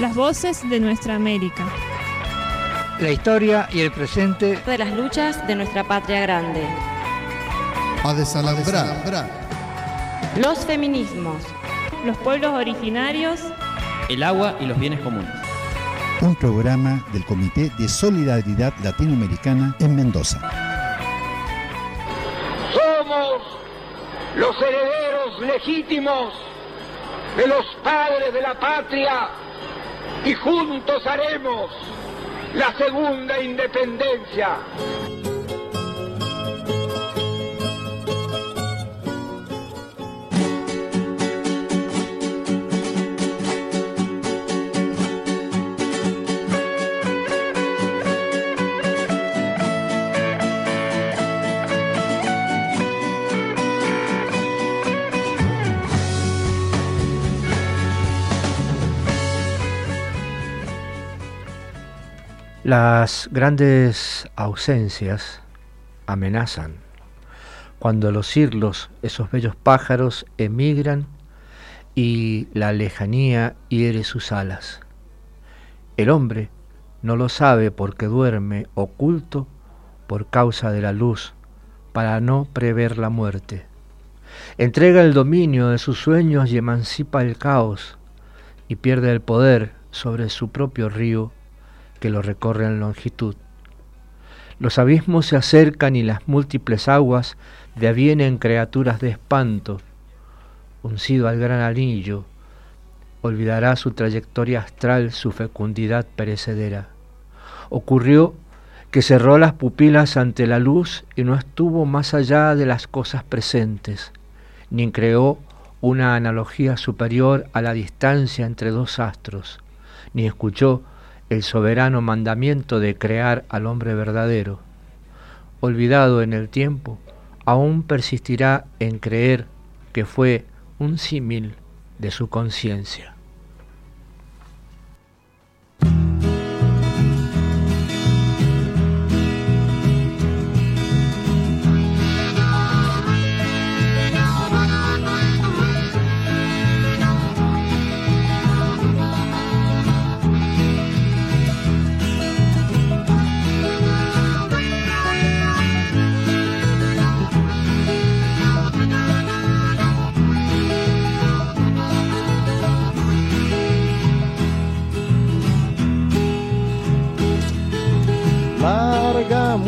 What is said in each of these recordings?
Las voces de nuestra América. La historia y el presente de las luchas de nuestra patria grande. A desalambrar. Los feminismos. Los pueblos originarios. El agua y los bienes comunes. Un programa del Comité de Solidaridad Latinoamericana en Mendoza. Somos los herederos legítimos de los padres de la patria y juntos haremos la segunda independencia. Las grandes ausencias amenazan. Cuando los cirlos, esos bellos pájaros, emigran y la lejanía hiere sus alas. El hombre no lo sabe porque duerme oculto por causa de la luz, para no prever la muerte. Entrega el dominio de sus sueños y emancipa el caos, y pierde el poder sobre su propio río que lo recorre en longitud. Los abismos se acercan y las múltiples aguas devienen criaturas de espanto. Uncido al gran anillo, olvidará su trayectoria astral, su fecundidad perecedera. Ocurrió que cerró las pupilas ante la luz y no estuvo más allá de las cosas presentes, ni creó una analogía superior a la distancia entre dos astros, ni escuchó el soberano mandamiento de crear al hombre verdadero. Olvidado en el tiempo, aún persistirá en creer que fue un símil de su conciencia.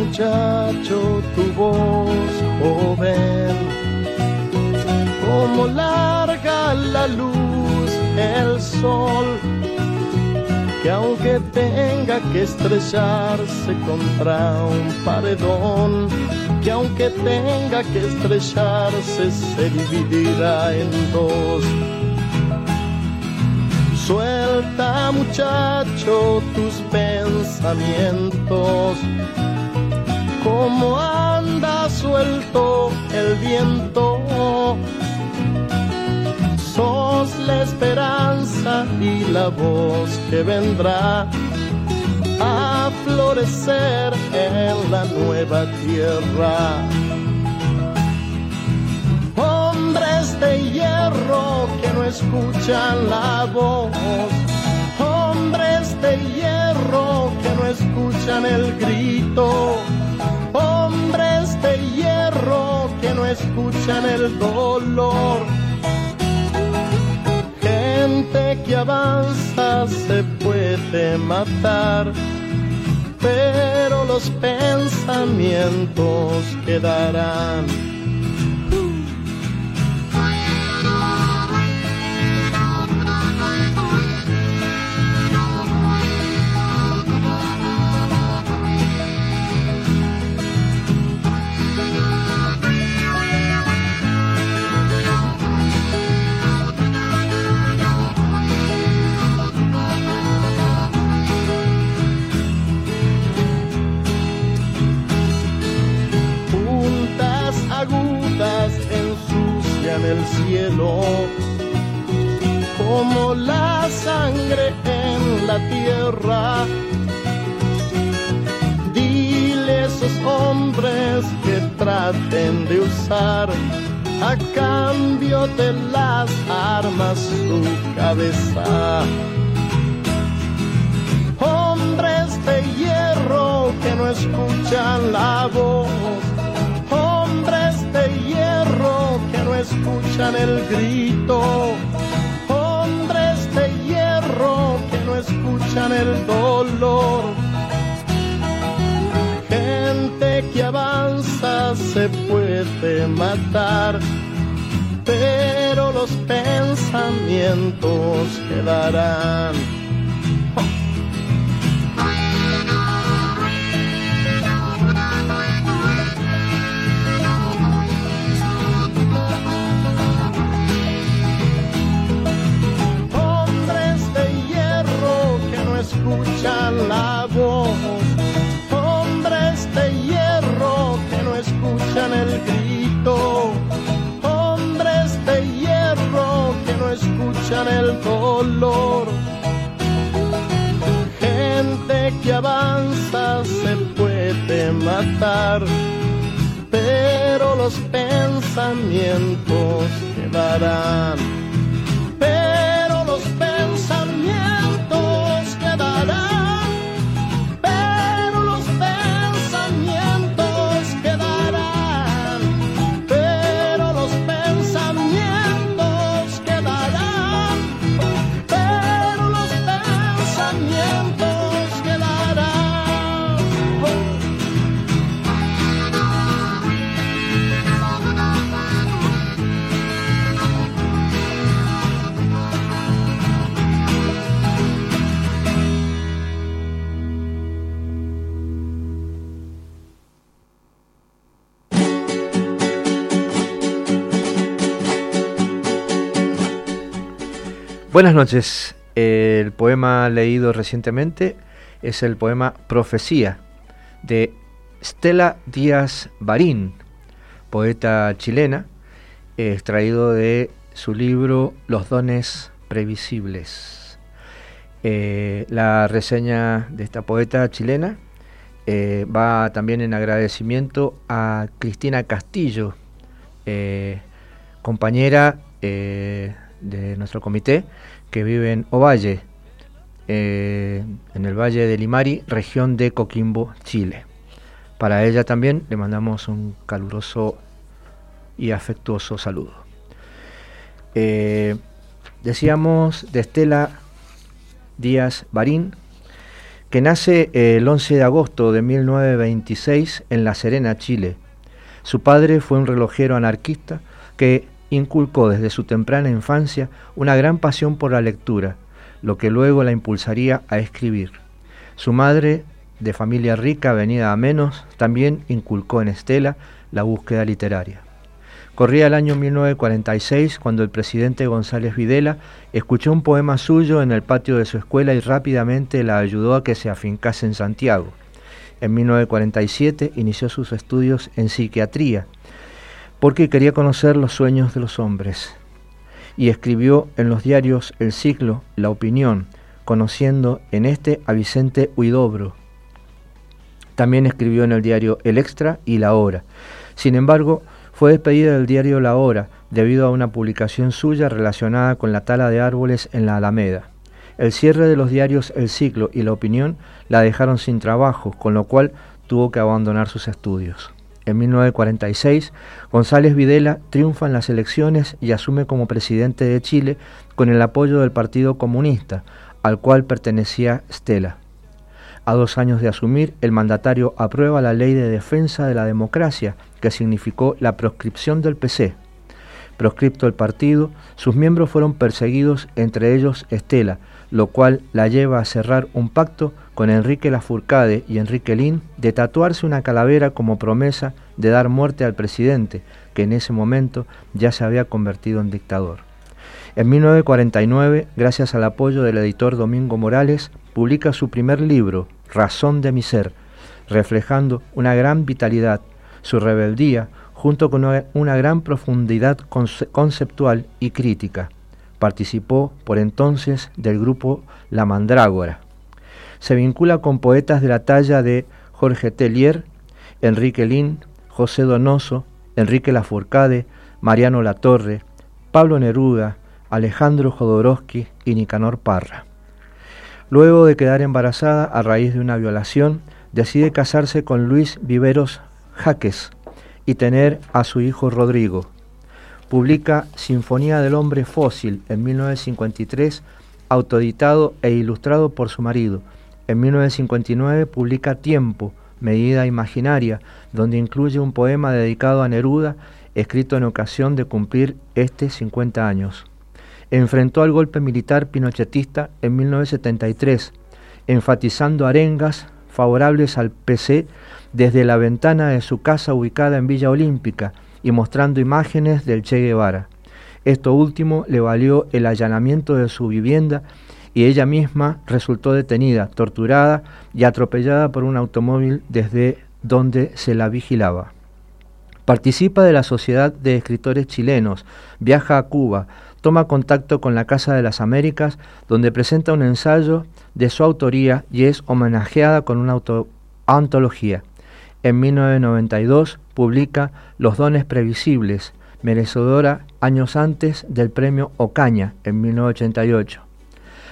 Muchacho tu voz joven, como larga la luz el sol, que aunque tenga que estrellarse contra un paredón, que aunque tenga que estrellarse se dividirá en dos. Suelta muchacho tus pensamientos como anda suelto el viento. Sos la esperanza y la voz que vendrá a florecer en la nueva tierra. Hombres de hierro que no escuchan la voz, hombres de hierro que no escuchan el grito hierro que no escuchan el dolor. Gente que avanza se puede matar, pero los pensamientos quedarán en el cielo, como la sangre en la tierra. Dile a esos hombres que traten de usar a cambio de las armas su cabeza. Hombres de hierro que no escuchan la voz, hombres de hierro el grito, hombres de hierro que no escuchan el dolor. Gente que avanza se puede matar, pero los pensamientos quedarán. El dolor. Gente que avanza se puede matar, pero los pensamientos quedarán Buenas noches. El poema leído recientemente es el poema Profecía de Stella Díaz Barín, poeta chilena, extraído de su libro Los dones previsibles. Eh, la reseña de esta poeta chilena eh, va también en agradecimiento a Cristina Castillo, eh, compañera de nuestro comité que vive en Ovalle, eh, en el Valle de Limari, región de Coquimbo, Chile. Para ella también le mandamos un caluroso y afectuoso saludo. Eh, decíamos de Estela Díaz Barín, que nace el 11 de agosto de 1926 en La Serena, Chile. Su padre fue un relojero anarquista que inculcó desde su temprana infancia una gran pasión por la lectura, lo que luego la impulsaría a escribir. Su madre, de familia rica venida a menos, también inculcó en Estela la búsqueda literaria. Corría el año 1946 cuando el presidente González Videla escuchó un poema suyo en el patio de su escuela y rápidamente la ayudó a que se afincase en Santiago. En 1947 inició sus estudios en psiquiatría porque quería conocer los sueños de los hombres. Y escribió en los diarios El Ciclo, La Opinión, conociendo en este a Vicente Huidobro. También escribió en el diario El Extra y La Hora. Sin embargo, fue despedida del diario La Hora debido a una publicación suya relacionada con la tala de árboles en la Alameda. El cierre de los diarios El Ciclo y La Opinión la dejaron sin trabajo, con lo cual tuvo que abandonar sus estudios. En 1946, González Videla triunfa en las elecciones y asume como presidente de Chile con el apoyo del Partido Comunista, al cual pertenecía Stella. A dos años de asumir, el mandatario aprueba la Ley de Defensa de la Democracia, que significó la proscripción del PC. Proscripto el partido, sus miembros fueron perseguidos, entre ellos Estela, lo cual la lleva a cerrar un pacto con Enrique Lafourcade y Enrique Lin de tatuarse una calavera como promesa de dar muerte al presidente, que en ese momento ya se había convertido en dictador. En 1949, gracias al apoyo del editor Domingo Morales, publica su primer libro, Razón de mi ser, reflejando una gran vitalidad, su rebeldía, junto con una gran profundidad conceptual y crítica. Participó por entonces del grupo La Mandrágora se vincula con poetas de la talla de Jorge Tellier, Enrique Lin, José Donoso, Enrique Lafourcade, Mariano Latorre, Pablo Neruda, Alejandro Jodorowsky y Nicanor Parra. Luego de quedar embarazada a raíz de una violación, decide casarse con Luis Viveros Jaques y tener a su hijo Rodrigo. Publica Sinfonía del Hombre Fósil en 1953, autoeditado e ilustrado por su marido. En 1959 publica Tiempo, Medida Imaginaria, donde incluye un poema dedicado a Neruda, escrito en ocasión de cumplir este 50 años. Enfrentó al golpe militar pinochetista en 1973, enfatizando arengas favorables al PC desde la ventana de su casa ubicada en Villa Olímpica y mostrando imágenes del Che Guevara. Esto último le valió el allanamiento de su vivienda y ella misma resultó detenida, torturada y atropellada por un automóvil desde donde se la vigilaba. Participa de la Sociedad de Escritores Chilenos, viaja a Cuba, toma contacto con la Casa de las Américas, donde presenta un ensayo de su autoría y es homenajeada con una antología. En 1992 publica Los dones previsibles, merecedora años antes del premio Ocaña en 1988.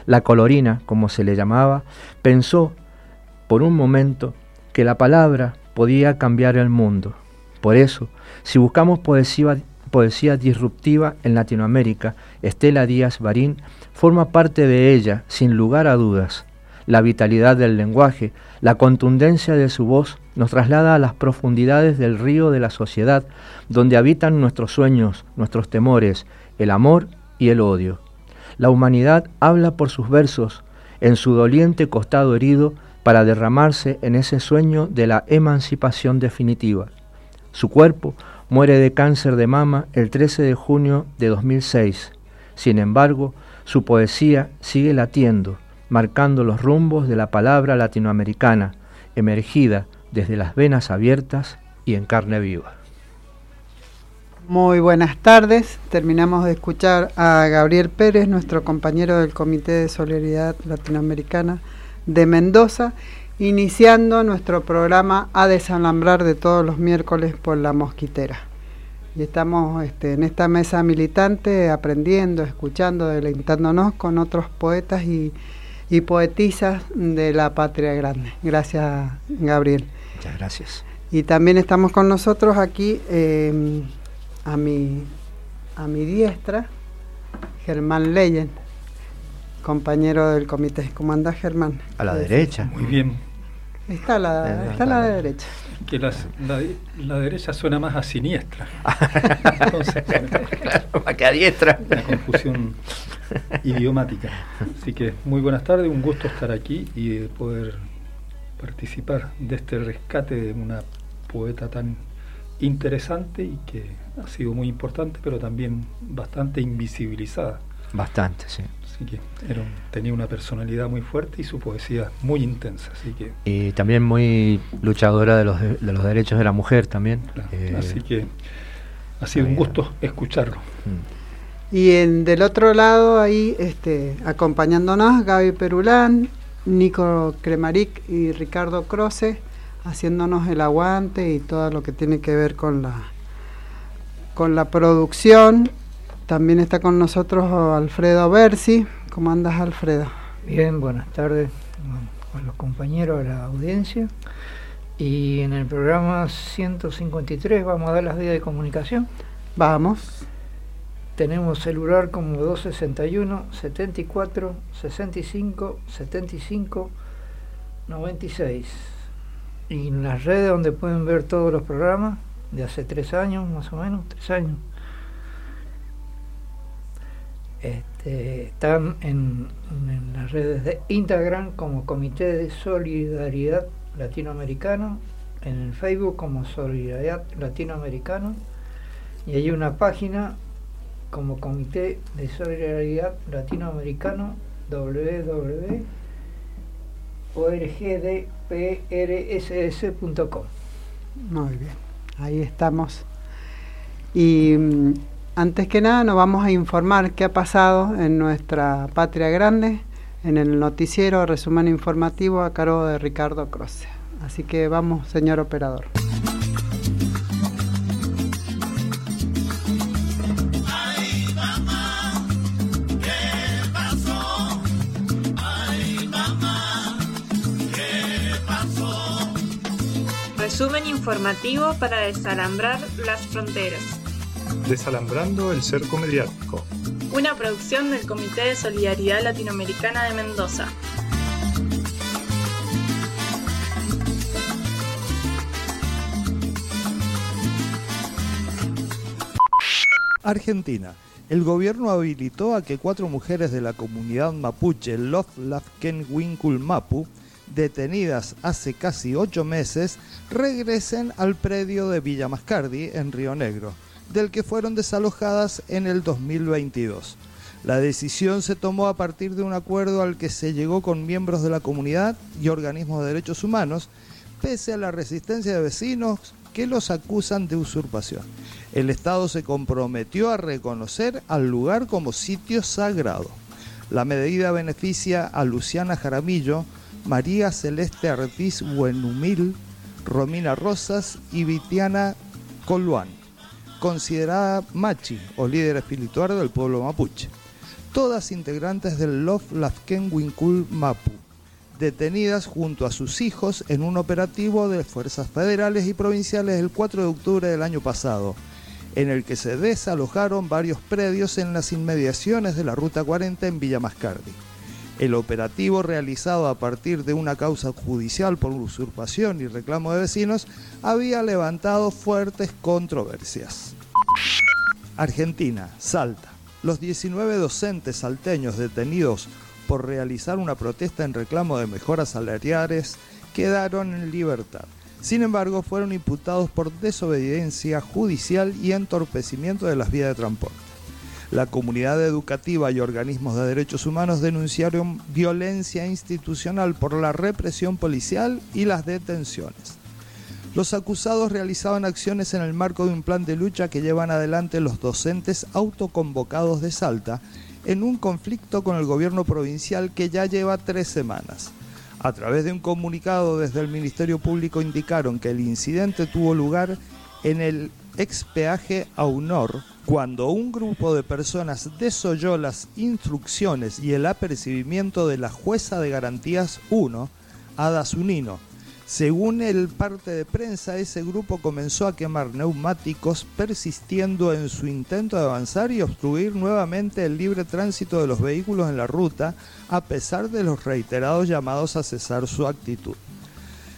La colorina, como se le llamaba, pensó por un momento que la palabra podía cambiar el mundo. Por eso, si buscamos poesía, poesía disruptiva en Latinoamérica, Estela Díaz Barín forma parte de ella, sin lugar a dudas. La vitalidad del lenguaje, la contundencia de su voz nos traslada a las profundidades del río de la sociedad, donde habitan nuestros sueños, nuestros temores, el amor y el odio. La humanidad habla por sus versos, en su doliente costado herido, para derramarse en ese sueño de la emancipación definitiva. Su cuerpo muere de cáncer de mama el 13 de junio de 2006. Sin embargo, su poesía sigue latiendo, marcando los rumbos de la palabra latinoamericana, emergida desde las venas abiertas y en carne viva. Muy buenas tardes. Terminamos de escuchar a Gabriel Pérez, nuestro compañero del Comité de Solidaridad Latinoamericana de Mendoza, iniciando nuestro programa a desalambrar de todos los miércoles por la mosquitera. Y estamos este, en esta mesa militante aprendiendo, escuchando, deleitándonos con otros poetas y, poetisas de la patria grande. Gracias, Gabriel. Muchas gracias. Y también estamos con nosotros aquí em, a, mi, a mi diestra, Germán Leyen, compañero del comité. ¿Cómo anda Germán? A la derecha. Muy bien. Está a la, está la derecha. Que la, la, derecha suena más a siniestra. Entonces, más que a diestra. Una confusión idiomática. Así que muy buenas tardes, un gusto estar aquí y poder participar de este rescate de una poeta tan interesante y que ha sido muy importante, pero también bastante invisibilizada. Bastante, sí. Así que tenía una personalidad muy fuerte y su poesía muy intensa. Así que, y también muy luchadora de los, de, los derechos de la mujer también. Eh, así que ha sido un gusto escucharlo. Mm. Y en, del otro lado, ahí este, acompañándonos, Gaby Perulán, Nico Cremaric y Ricardo Croce, haciéndonos el aguante y todo lo que tiene que ver con la, con la producción también está con nosotros Alfredo Bersi. ¿Cómo andas, Alfredo? Bien, buenas tardes con los compañeros de la audiencia. Y en el programa 153 vamos a dar las vías de comunicación. Vamos. Tenemos celular como 261 74 65 75 96. Y en las redes donde pueden ver todos los programas de hace tres años, más o menos, tres años este, están en, las redes de Instagram como Comité de Solidaridad Latinoamericano, en el Facebook como Solidaridad Latinoamericano y hay una página como Comité de Solidaridad Latinoamericano www.orgdprss.com. Muy bien, ahí estamos. Y mm, antes que nada nos vamos a informar qué ha pasado en nuestra patria grande en el noticiero resumen informativo a cargo de Ricardo Croce. Así que vamos, señor operador. Resumen informativo para desalambrar las fronteras. Desalambrando el cerco mediático. Una producción del Comité de Solidaridad Latinoamericana de Mendoza. Argentina. El gobierno habilitó a que cuatro mujeres de la comunidad mapuche Winkul Mapu, detenidas hace casi ocho meses, regresen al predio de Villa Mascardi, en Río Negro, del que fueron desalojadas en el 2022. La decisión se tomó a partir de un acuerdo al que se llegó con miembros de la comunidad y organismos de derechos humanos, pese a la resistencia de vecinos que los acusan de usurpación. El Estado se comprometió a reconocer al lugar como sitio sagrado. La medida beneficia a Luciana Jaramillo, María Celeste Artiz Buenumil, Romina Rosas y Vitiana Coluán, considerada machi o líder espiritual del pueblo mapuche, todas integrantes del Love Lafken Winkul Mapu, detenidas junto a sus hijos en un operativo de fuerzas federales y provinciales el 4 de octubre del año pasado en el que se desalojaron varios predios en las inmediaciones de la Ruta 40 en Villa Mascardi. El operativo realizado a partir de una causa judicial por usurpación y reclamo de vecinos había levantado fuertes controversias. Argentina, Salta. Los 19 docentes salteños detenidos por realizar una protesta en reclamo de mejoras salariales quedaron en libertad. Sin embargo, fueron imputados por desobediencia judicial y entorpecimiento de las vías de transporte. La comunidad educativa y organismos de derechos humanos denunciaron violencia institucional por la represión policial y las detenciones. Los acusados realizaban acciones en el marco de un plan de lucha que llevan adelante los docentes autoconvocados de Salta en un conflicto con el gobierno provincial que ya lleva tres semanas. A través de un comunicado desde el Ministerio Público indicaron que el incidente tuvo lugar en el expeaje Aunor cuando un grupo de personas desoyó las instrucciones y el apercibimiento de la jueza de garantías 1, Ada Zunino, según el parte de prensa, ese grupo comenzó a quemar neumáticos persistiendo en su intento de avanzar y obstruir nuevamente el libre tránsito de los vehículos en la ruta, a pesar de los reiterados llamados a cesar su actitud.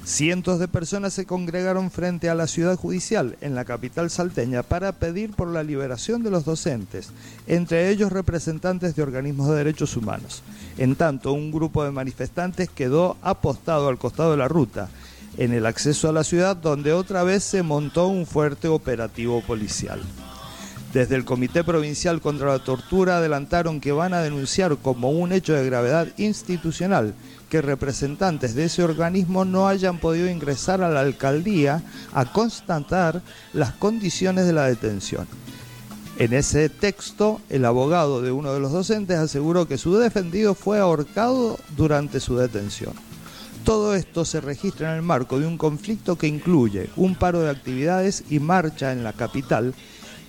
Cientos de personas se congregaron frente a la ciudad judicial en la capital salteña para pedir por la liberación de los docentes, entre ellos representantes de organismos de derechos humanos. En tanto, un grupo de manifestantes quedó apostado al costado de la ruta en el acceso a la ciudad donde otra vez se montó un fuerte operativo policial. Desde el Comité Provincial contra la Tortura adelantaron que van a denunciar como un hecho de gravedad institucional que representantes de ese organismo no hayan podido ingresar a la alcaldía a constatar las condiciones de la detención. En ese texto, el abogado de uno de los docentes aseguró que su defendido fue ahorcado durante su detención. Todo esto se registra en el marco de un conflicto que incluye un paro de actividades y marcha en la capital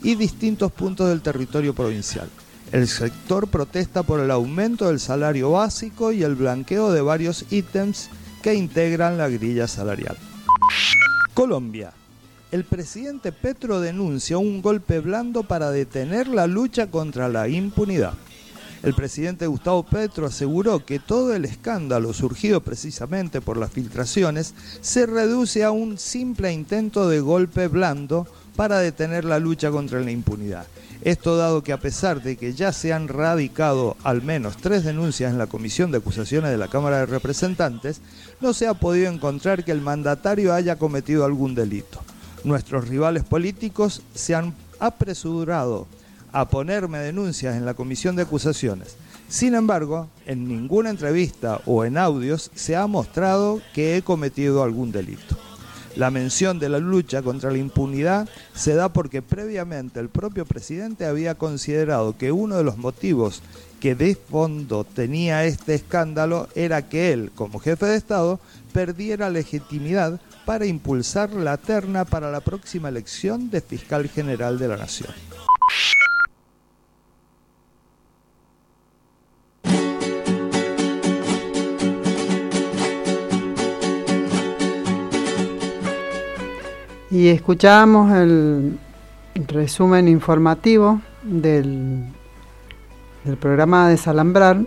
y distintos puntos del territorio provincial. El sector protesta por el aumento del salario básico y el blanqueo de varios ítems que integran la grilla salarial. Colombia. El presidente Petro denuncia un golpe blando para detener la lucha contra la impunidad. El presidente Gustavo Petro aseguró que todo el escándalo surgido precisamente por las filtraciones se reduce a un simple intento de golpe blando para detener la lucha contra la impunidad. Esto dado que a pesar de que ya se han radicado al menos tres denuncias en la Comisión de Acusaciones de la Cámara de Representantes, no se ha podido encontrar que el mandatario haya cometido algún delito. Nuestros rivales políticos se han apresurado a ponerme denuncias en la comisión de acusaciones. Sin embargo, en ninguna entrevista o en audios se ha mostrado que he cometido algún delito. La mención de la lucha contra la impunidad se da porque previamente el propio presidente había considerado que uno de los motivos que de fondo tenía este escándalo era que él, como jefe de Estado, perdiera legitimidad para impulsar la terna para la próxima elección de fiscal general de la Nación. Y escuchábamos el, resumen informativo del, del programa Desalambrar,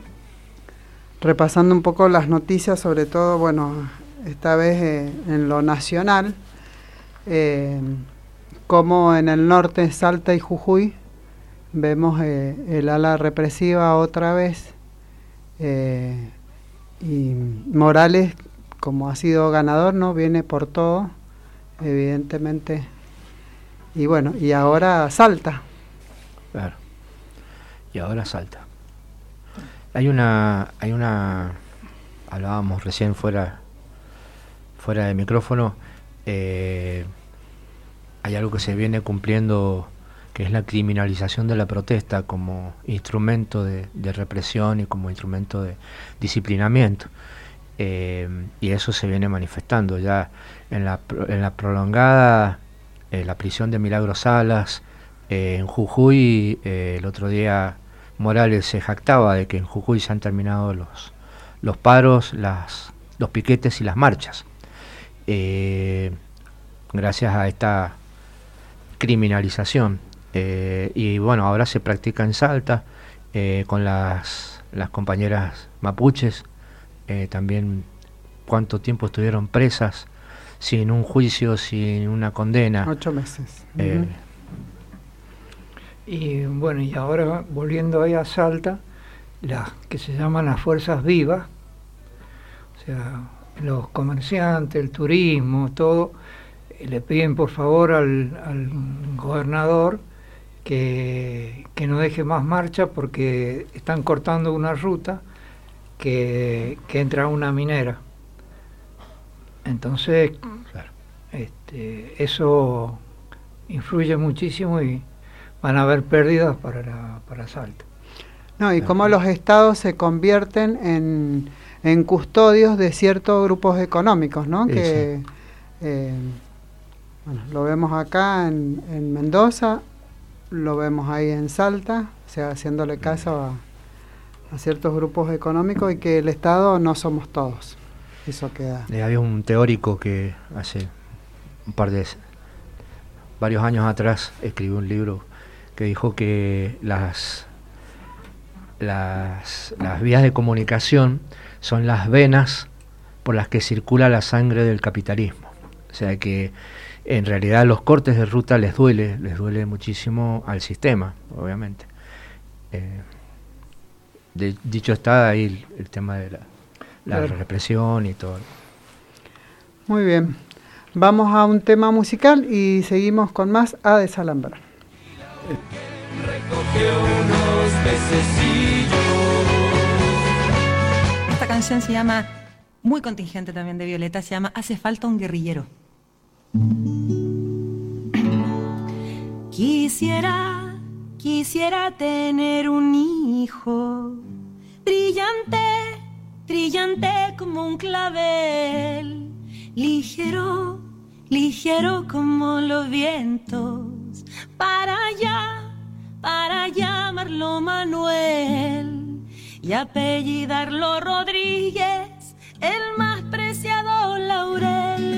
repasando un poco las noticias, sobre todo, bueno, esta vez eh, en lo nacional, eh, como en el norte, Salta y Jujuy, vemos eh, el ala represiva otra vez, y Morales, como ha sido ganador, no viene por todo, evidentemente, y bueno, y ahora salta. Claro. Y ahora salta. Hay una, hay una, hablábamos recién fuera, fuera de micrófono, eh, hay algo que se viene cumpliendo que es la criminalización de la protesta como instrumento de, represión y como instrumento de disciplinamiento. Eh, y eso se viene manifestando ya en la, en la prolongada, eh, la prisión de Milagros Salas, en Jujuy, el otro día Morales se jactaba de que en Jujuy se han terminado los, los paros, las, los piquetes y las marchas. Eh, gracias a esta criminalización. Eh, y bueno, ahora se practica en Salta eh, con las, las compañeras mapuches, también cuánto tiempo estuvieron presas sin un juicio, sin una condena. Ocho meses. Y bueno, y ahora volviendo ahí a Salta, las que se llaman las fuerzas vivas, o sea, los comerciantes, el turismo, todo, eh, le piden por favor al, gobernador que, no deje más marcha porque están cortando una ruta que, entra una minera. Entonces, este, eso influye muchísimo y van a haber pérdidas para, la, para Salta. No, y cómo los estados se convierten en, en custodios de ciertos grupos económicos, ¿no? que eh, bueno, lo vemos acá en, en, Mendoza, lo vemos ahí en Salta, o sea, haciéndole caso a, a, ciertos grupos económicos y que el Estado no somos todos. Eso queda. Eh, había un teórico que hace un par de varios años atrás escribió un libro que dijo que las, las, vías de comunicación son las venas por las que circula la sangre del capitalismo. O sea que en realidad los cortes de ruta les duele, les duele muchísimo al sistema, obviamente. Eh, dicho está ahí el, tema de la, represión y todo. Muy bien. Vamos a un tema musical y seguimos con más a desalambrar. Esta canción se llama, muy contingente también de Violeta, se llama Hace falta un guerrillero. Quisiera, quisiera tener un hijo brillante, brillante como un clavel, ligero, ligero como los vientos para allá, para llamarlo Manuel y apellidarlo Rodríguez, el más preciado laurel.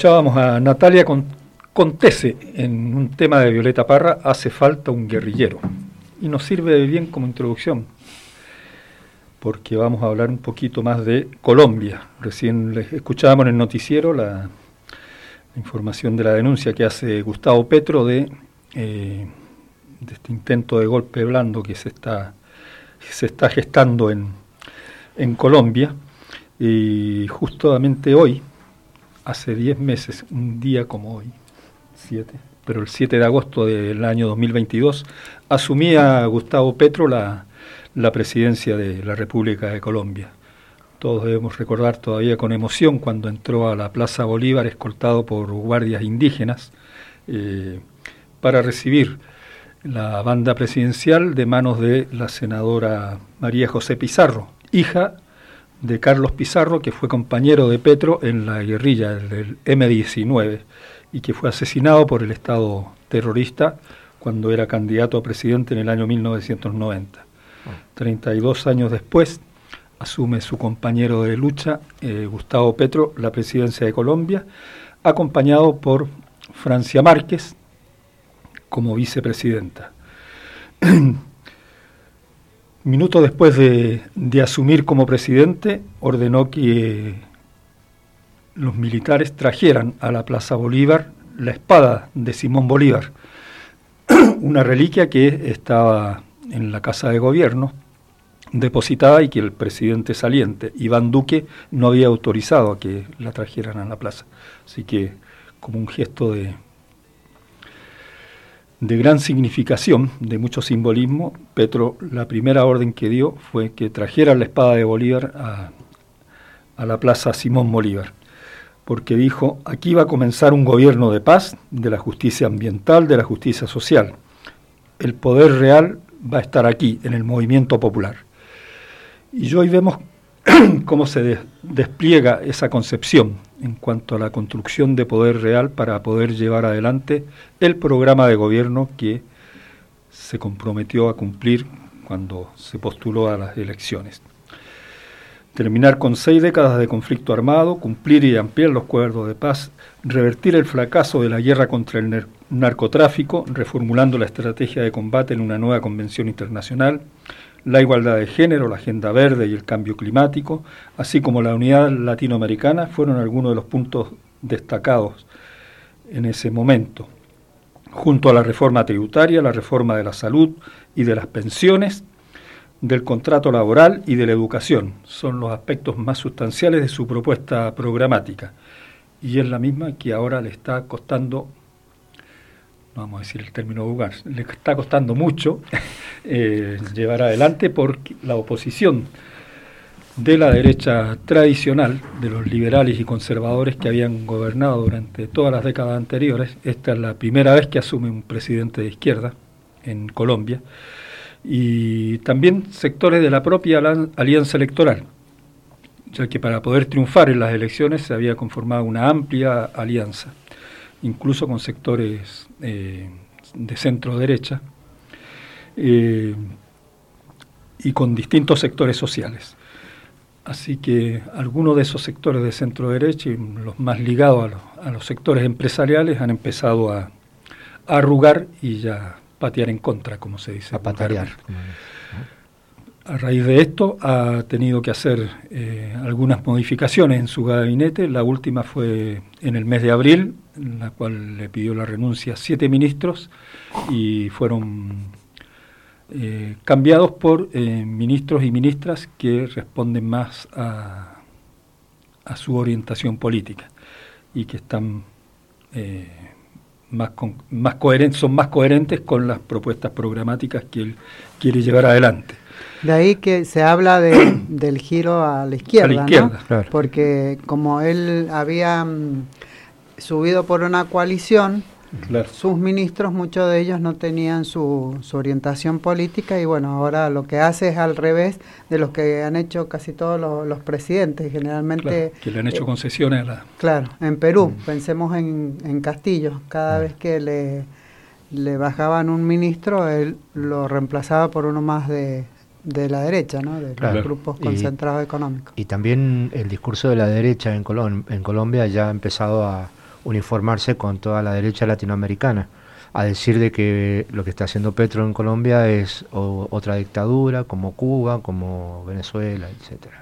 Escuchábamos a Natalia Con- Contese en un tema de Violeta Parra, Hace falta un guerrillero. Y nos sirve bien como introducción, porque vamos a hablar un poquito más de Colombia. Recién les escuchábamos en el noticiero la, información de la denuncia que hace Gustavo Petro de, eh, de este intento de golpe blando que se está, se está gestando en, en Colombia. Y justamente hoy, hace 10 meses, un día como hoy, 7, pero el 7 de agosto del año 2022, asumía Gustavo Petro la, la presidencia de la República de Colombia. Todos debemos recordar todavía con emoción cuando entró a la Plaza Bolívar escoltado por guardias indígenas eh, para recibir la banda presidencial de manos de la senadora María José Pizarro, hija de Carlos Pizarro, que fue compañero de Petro en la guerrilla del M-19 y que fue asesinado por el Estado terrorista cuando era candidato a presidente en el año 1990. 32 años después asume su compañero de lucha, eh, Gustavo Petro, la presidencia de Colombia, acompañado por Francia Márquez como vicepresidenta. Minutos después de, de asumir como presidente, ordenó que los militares trajeran a la Plaza Bolívar la espada de Simón Bolívar, una reliquia que estaba en la Casa de Gobierno depositada y que el presidente saliente, Iván Duque, no había autorizado a que la trajeran a la plaza. Así que, como un gesto de, de gran significación, de mucho simbolismo, Petro, la primera orden que dio fue que trajeran la espada de Bolívar a, la plaza Simón Bolívar, porque dijo, aquí va a comenzar un gobierno de paz, de la justicia ambiental, de la justicia social. El poder real va a estar aquí, en el movimiento popular. Y hoy vemos cómo se de- despliega esa concepción en cuanto a la construcción de poder real para poder llevar adelante el programa de gobierno que se comprometió a cumplir cuando se postuló a las elecciones. Terminar con seis décadas de conflicto armado, cumplir y ampliar los acuerdos de paz, revertir el fracaso de la guerra contra el narcotráfico, reformulando la estrategia de combate en una nueva convención internacional, la igualdad de género, la agenda verde y el cambio climático, así como la unidad latinoamericana, fueron algunos de los puntos destacados en ese momento. Junto a la reforma tributaria, la reforma de la salud y de las pensiones, del contrato laboral y de la educación. Son los aspectos más sustanciales de su propuesta programática. Y es la misma que ahora le está costando, no vamos a decir el término vulgar, le está costando mucho eh, llevar adelante porque la oposición de la derecha tradicional, de los liberales y conservadores que habían gobernado durante todas las décadas anteriores, esta es la primera vez que asume un presidente de izquierda en Colombia, y también sectores de la propia alianza electoral, ya que para poder triunfar en las elecciones se había conformado una amplia alianza, incluso con sectores eh, de centro derecha. Eh, y con distintos sectores sociales. Así que algunos de esos sectores de centro derecha y los más ligados a los, a los sectores empresariales han empezado a, a, arrugar y ya patear en contra, como se dice. A patear. A raíz de esto ha tenido que hacer eh, algunas modificaciones en su gabinete. La última fue en el mes de abril, en la cual le pidió la renuncia a siete ministros y fueron eh, cambiados por eh, ministros y ministras que responden más a, a su orientación política y que están más, con, más coherentes, son más coherentes con las propuestas programáticas que él quiere llevar adelante. De ahí que se habla de, del giro a la izquierda, A la izquierda, ¿no? claro. porque como él había mm, subido por una coalición, Claro. sus ministros, muchos de ellos no tenían su, su orientación política y bueno, ahora lo que hace es al revés de lo que han hecho casi todos los, los presidentes, generalmente... Claro, que le han hecho eh, concesiones a la... Claro, en Perú, pensemos en, en Castillo, cada vez que le, le bajaban un ministro, él lo reemplazaba por uno más de, de la derecha, ¿no? de Claro. los grupos Y- concentrados económicos. Y también el discurso de la derecha en, Colom- en Colombia ya ha empezado a uniformarse con toda la derecha latinoamericana, a decir de que lo que está haciendo Petro en Colombia es o- otra dictadura, como Cuba, como Venezuela, etcétera.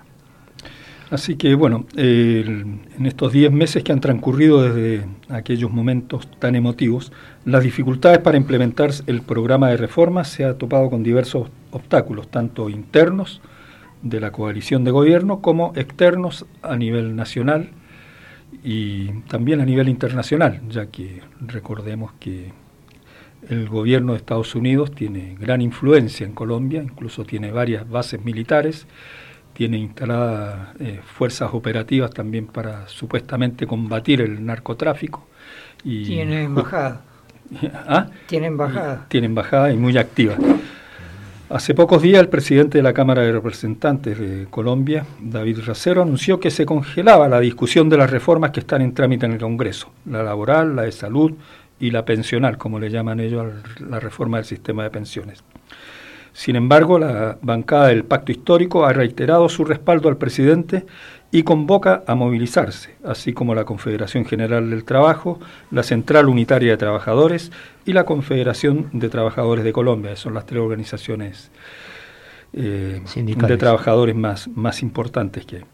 Así que bueno, en estos 10 meses que han transcurrido desde aquellos momentos tan emotivos, las dificultades para implementar el programa de reformas se ha topado con diversos obstáculos, tanto internos de la coalición de gobierno como externos a nivel nacional y también a nivel internacional, ya que recordemos que el gobierno de Estados Unidos tiene gran influencia en Colombia, incluso tiene varias bases militares, tiene instaladas eh, fuerzas operativas también para supuestamente combatir el narcotráfico. Y Tiene embajada. ¿Ah? Tiene embajada. Tiene embajada y muy activa. Hace pocos días el presidente de la Cámara de Representantes de Colombia, David Racero, anunció que se congelaba la discusión de las reformas que están en trámite en el Congreso, la laboral, la de salud y la pensional, como le llaman ellos a la reforma del sistema de pensiones. Sin embargo, la bancada del Pacto Histórico ha reiterado su respaldo al presidente y convoca a movilizarse, así como la Confederación General del Trabajo, la Central Unitaria de Trabajadores y la Confederación de Trabajadores de Colombia. Esas son las tres organizaciones eh, de trabajadores más, más importantes que hay.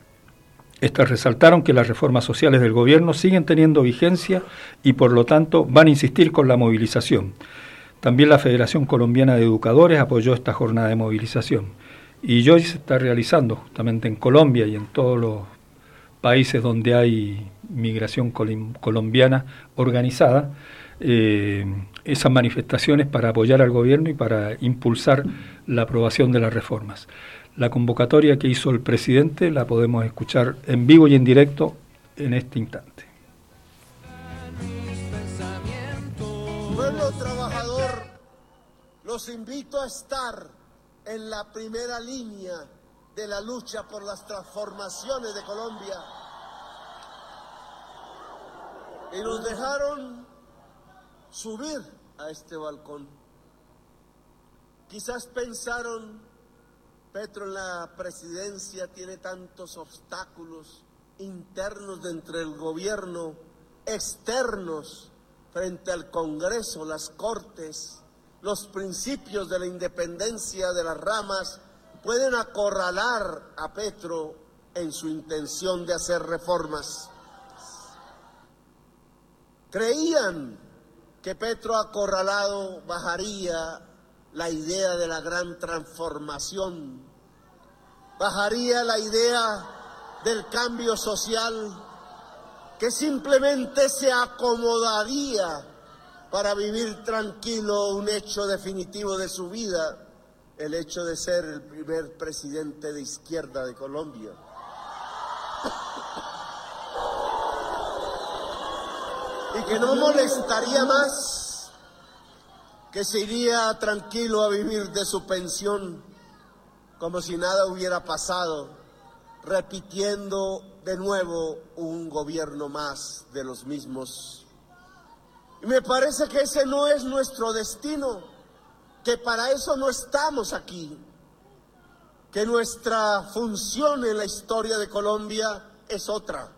Estas resaltaron que las reformas sociales del gobierno siguen teniendo vigencia y por lo tanto van a insistir con la movilización. También la Federación Colombiana de Educadores apoyó esta jornada de movilización. Y hoy se está realizando justamente en Colombia y en todos los países donde hay migración colombiana organizada, eh, esas manifestaciones para apoyar al gobierno y para impulsar la aprobación de las reformas. La convocatoria que hizo el presidente la podemos escuchar en vivo y en directo en este instante. Los invito a estar en la primera línea de la lucha por las transformaciones de Colombia. Y nos dejaron subir a este balcón. Quizás pensaron, Petro en la presidencia tiene tantos obstáculos internos dentro del gobierno, externos frente al Congreso, las Cortes, los principios de la independencia de las ramas pueden acorralar a Petro en su intención de hacer reformas. Creían que Petro acorralado bajaría la idea de la gran transformación, bajaría la idea del cambio social, que simplemente se acomodaría para vivir tranquilo un hecho definitivo de su vida, el hecho de ser el primer presidente de izquierda de Colombia. Y que no molestaría más, que se iría tranquilo a vivir de su pensión como si nada hubiera pasado, repitiendo de nuevo un gobierno más de los mismos. Me parece que ese no es nuestro destino, que para eso no estamos aquí. que nuestra función en la historia de Colombia es otra.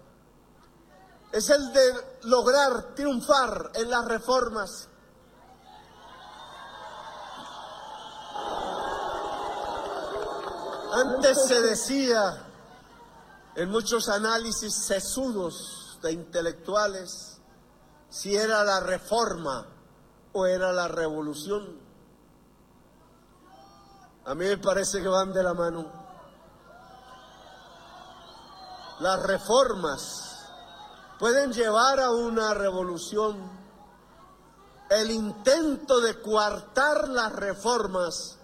Es el de lograr triunfar en las reformas. Antes se decía en muchos análisis sesudos de intelectuales si era la reforma o era la revolución. A mí me parece que van de la mano. Las reformas pueden llevar a una revolución. El intento de coartar las reformas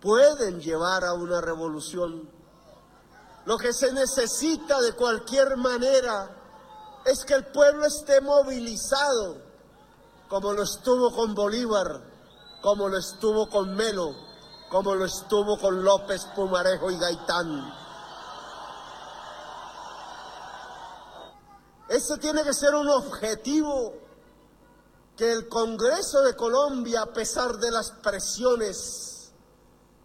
pueden llevar a una revolución. Lo que se necesita de cualquier manera es que el pueblo esté movilizado, como lo estuvo con Bolívar, como lo estuvo con Melo, como lo estuvo con López, Pumarejo y Gaitán. Ese tiene que ser un objetivo que el Congreso de Colombia, a pesar de las presiones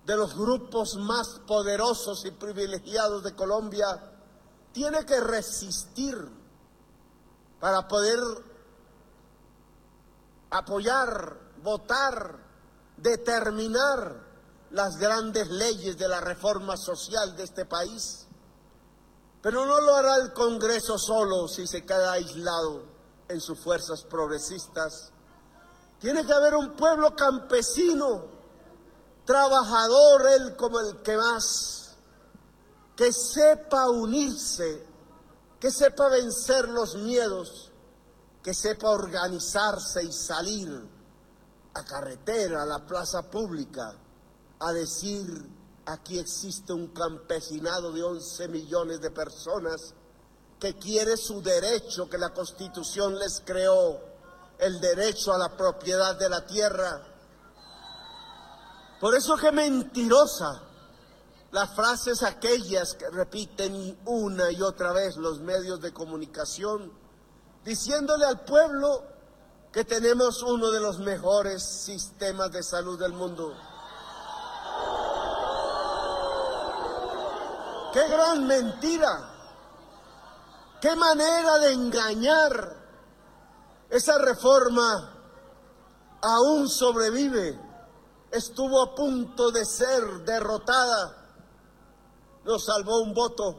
de los grupos más poderosos y privilegiados de Colombia, tiene que resistir para poder apoyar, votar, determinar las grandes leyes de la reforma social de este país. Pero no lo hará el Congreso solo si se queda aislado en sus fuerzas progresistas. Tiene que haber un pueblo campesino, trabajador, él como el que más, que sepa unirse, que sepa vencer los miedos, que sepa organizarse y salir a carretera, a la plaza pública, a decir, aquí existe un campesinado de 11 millones de personas que quiere su derecho que la Constitución les creó, el derecho a la propiedad de la tierra. Por eso que mentirosa las frases aquellas que repiten una y otra vez los medios de comunicación, diciéndole al pueblo que tenemos uno de los mejores sistemas de salud del mundo. ¡Qué gran mentira! ¡Qué manera de engañar! Esa reforma aún sobrevive, estuvo a punto de ser derrotada, nos salvó un voto.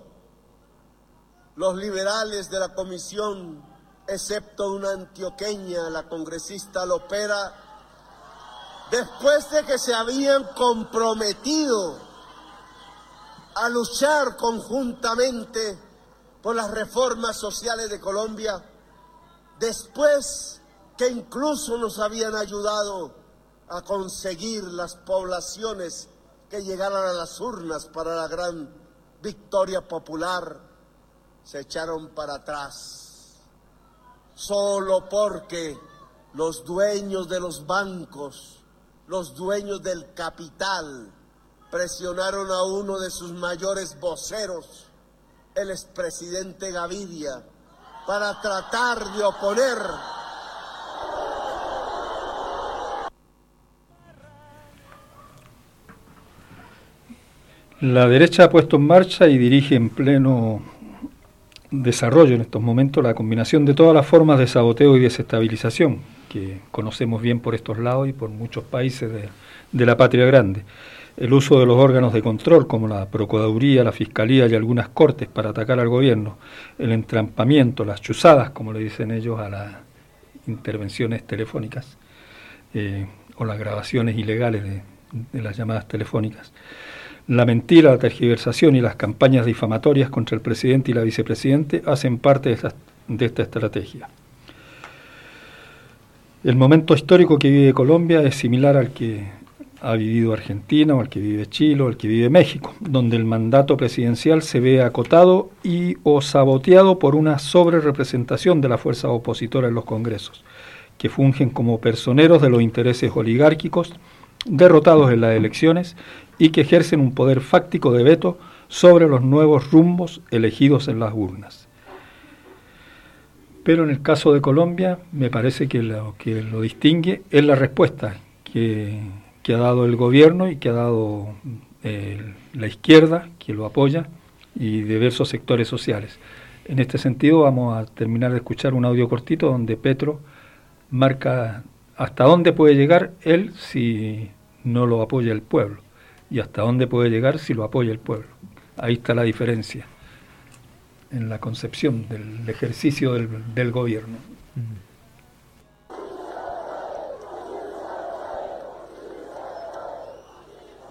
Los liberales de la comisión, excepto una antioqueña, la congresista Lopera, después de que se habían comprometido a luchar conjuntamente por las reformas sociales de Colombia, después que incluso nos habían ayudado a conseguir las poblaciones que llegaran a las urnas para la gran victoria popular, se echaron para atrás, solo porque los dueños de los bancos, los dueños del capital, presionaron a uno de sus mayores voceros, el expresidente Gaviria, para tratar de oponer La derecha ha puesto en marcha y dirige en pleno desarrollo en estos momentos la combinación de todas las formas de saboteo y desestabilización que conocemos bien por estos lados y por muchos países de, la patria grande. El uso de los órganos de control como la Procuraduría, la Fiscalía y algunas cortes para atacar al gobierno, el entrampamiento, las chuzadas, como le dicen ellos, a las intervenciones telefónicas eh, o las grabaciones ilegales de, las llamadas telefónicas, la mentira, la tergiversación y las campañas difamatorias contra el presidente y la vicepresidente hacen parte de esta, estrategia. El momento histórico que vive Colombia es similar al que ha vivido Argentina o al que vive Chile o al que vive México, donde el mandato presidencial se ve acotado y o saboteado por una sobrerepresentación de la fuerza opositora en los congresos, que fungen como personeros de los intereses oligárquicos derrotados en las elecciones y que ejercen un poder fáctico de veto sobre los nuevos rumbos elegidos en las urnas. Pero en el caso de Colombia me parece que lo que lo distingue es la respuesta que que ha dado el gobierno y que ha dado eh, la izquierda, que lo apoya, y diversos sectores sociales. En este sentido vamos a terminar de escuchar un audio cortito donde Petro marca hasta dónde puede llegar él si no lo apoya el pueblo y hasta dónde puede llegar si lo apoya el pueblo. Ahí está la diferencia en la concepción del ejercicio del, gobierno.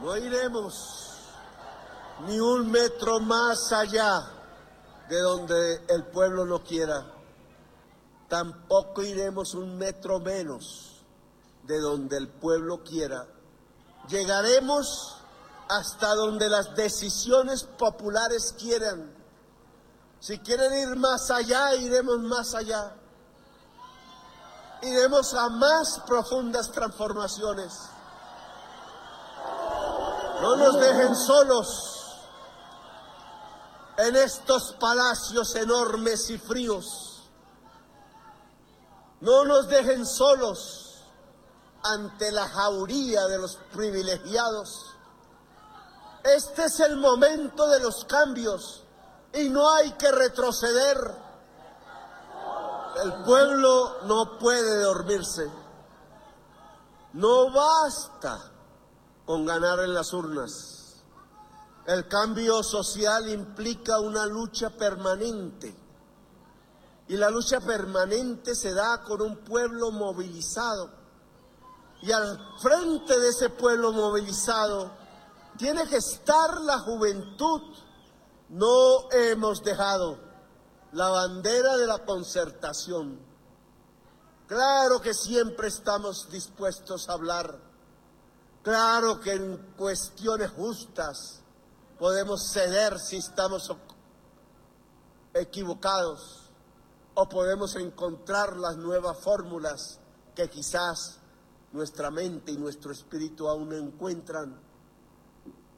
No iremos ni un metro más allá de donde el pueblo no quiera. Tampoco iremos un metro menos de donde el pueblo quiera. Llegaremos hasta donde las decisiones populares quieran. Si quieren ir más allá, iremos más allá. Iremos a más profundas transformaciones. No nos dejen solos en estos palacios enormes y fríos. No nos dejen solos ante la jauría de los privilegiados. Este es el momento de los cambios y no hay que retroceder. El pueblo no puede dormirse. No basta con ganar en las urnas. El cambio social implica una lucha permanente. Y la lucha permanente se da con un pueblo movilizado. Y al frente de ese pueblo movilizado tiene que estar la juventud. No hemos dejado la bandera de la concertación. Claro que siempre estamos dispuestos a hablar Claro que en cuestiones justas podemos ceder si estamos equivocados o podemos encontrar las nuevas fórmulas que quizás nuestra mente y nuestro espíritu aún no encuentran.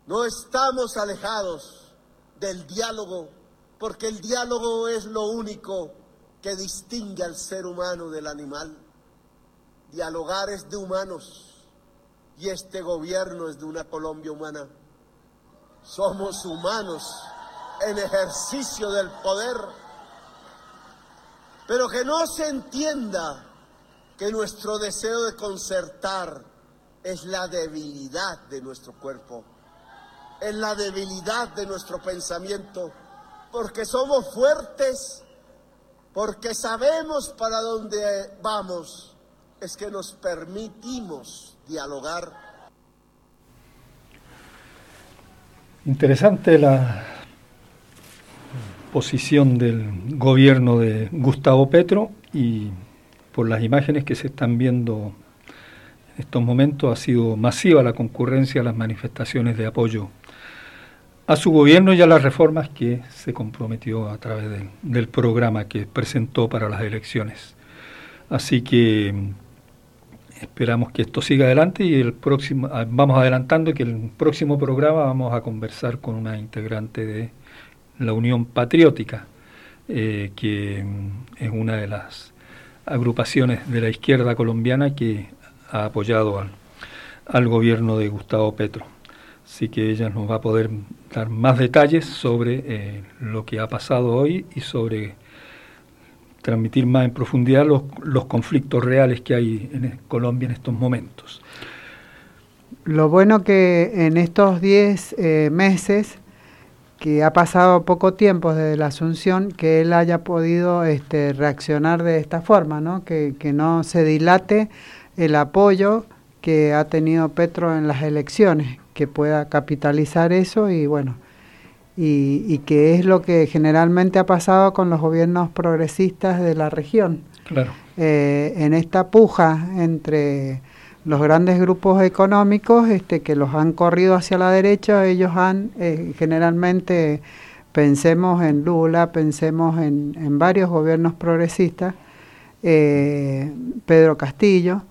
No estamos alejados del diálogo porque el diálogo es lo único que distingue al ser humano del animal. Dialogar es de humanos y este gobierno es de una Colombia humana. Somos humanos en ejercicio del poder, pero que no se entienda que nuestro deseo de concertar es la debilidad de nuestro cuerpo, es la debilidad de nuestro pensamiento, porque somos fuertes, porque sabemos para dónde vamos, es que nos permitimos dialogar. Interesante la posición del gobierno de Gustavo Petro y por las imágenes que se están viendo en estos momentos ha sido masiva la concurrencia a las manifestaciones de apoyo a su gobierno y a las reformas que se comprometió a través del programa que presentó para las elecciones. Así que esperamos que esto siga adelante y el próximo ah, vamos adelantando que el próximo programa vamos a conversar con una integrante de la Unión Patriótica eh, que mm, es una de las agrupaciones de la izquierda colombiana que ha apoyado al, al gobierno de Gustavo Petro así que ella nos va a poder dar más detalles sobre eh, lo que ha pasado hoy y sobre transmitir más en profundidad los, conflictos reales que hay en Colombia en estos momentos. Lo bueno que en estos 10 eh, meses, que ha pasado poco tiempo desde la asunción, que él haya podido este, reaccionar de esta forma, ¿no? Que no se dilate el apoyo que ha tenido Petro en las elecciones, que pueda capitalizar eso y bueno, y, y, que es lo que generalmente ha pasado con los gobiernos progresistas de la región. Claro. Eh, en esta puja entre los grandes grupos económicos este, que los han corrido hacia la derecha, ellos han eh, generalmente, pensemos en Lula, pensemos en, en varios gobiernos progresistas, eh, Pedro Castillo,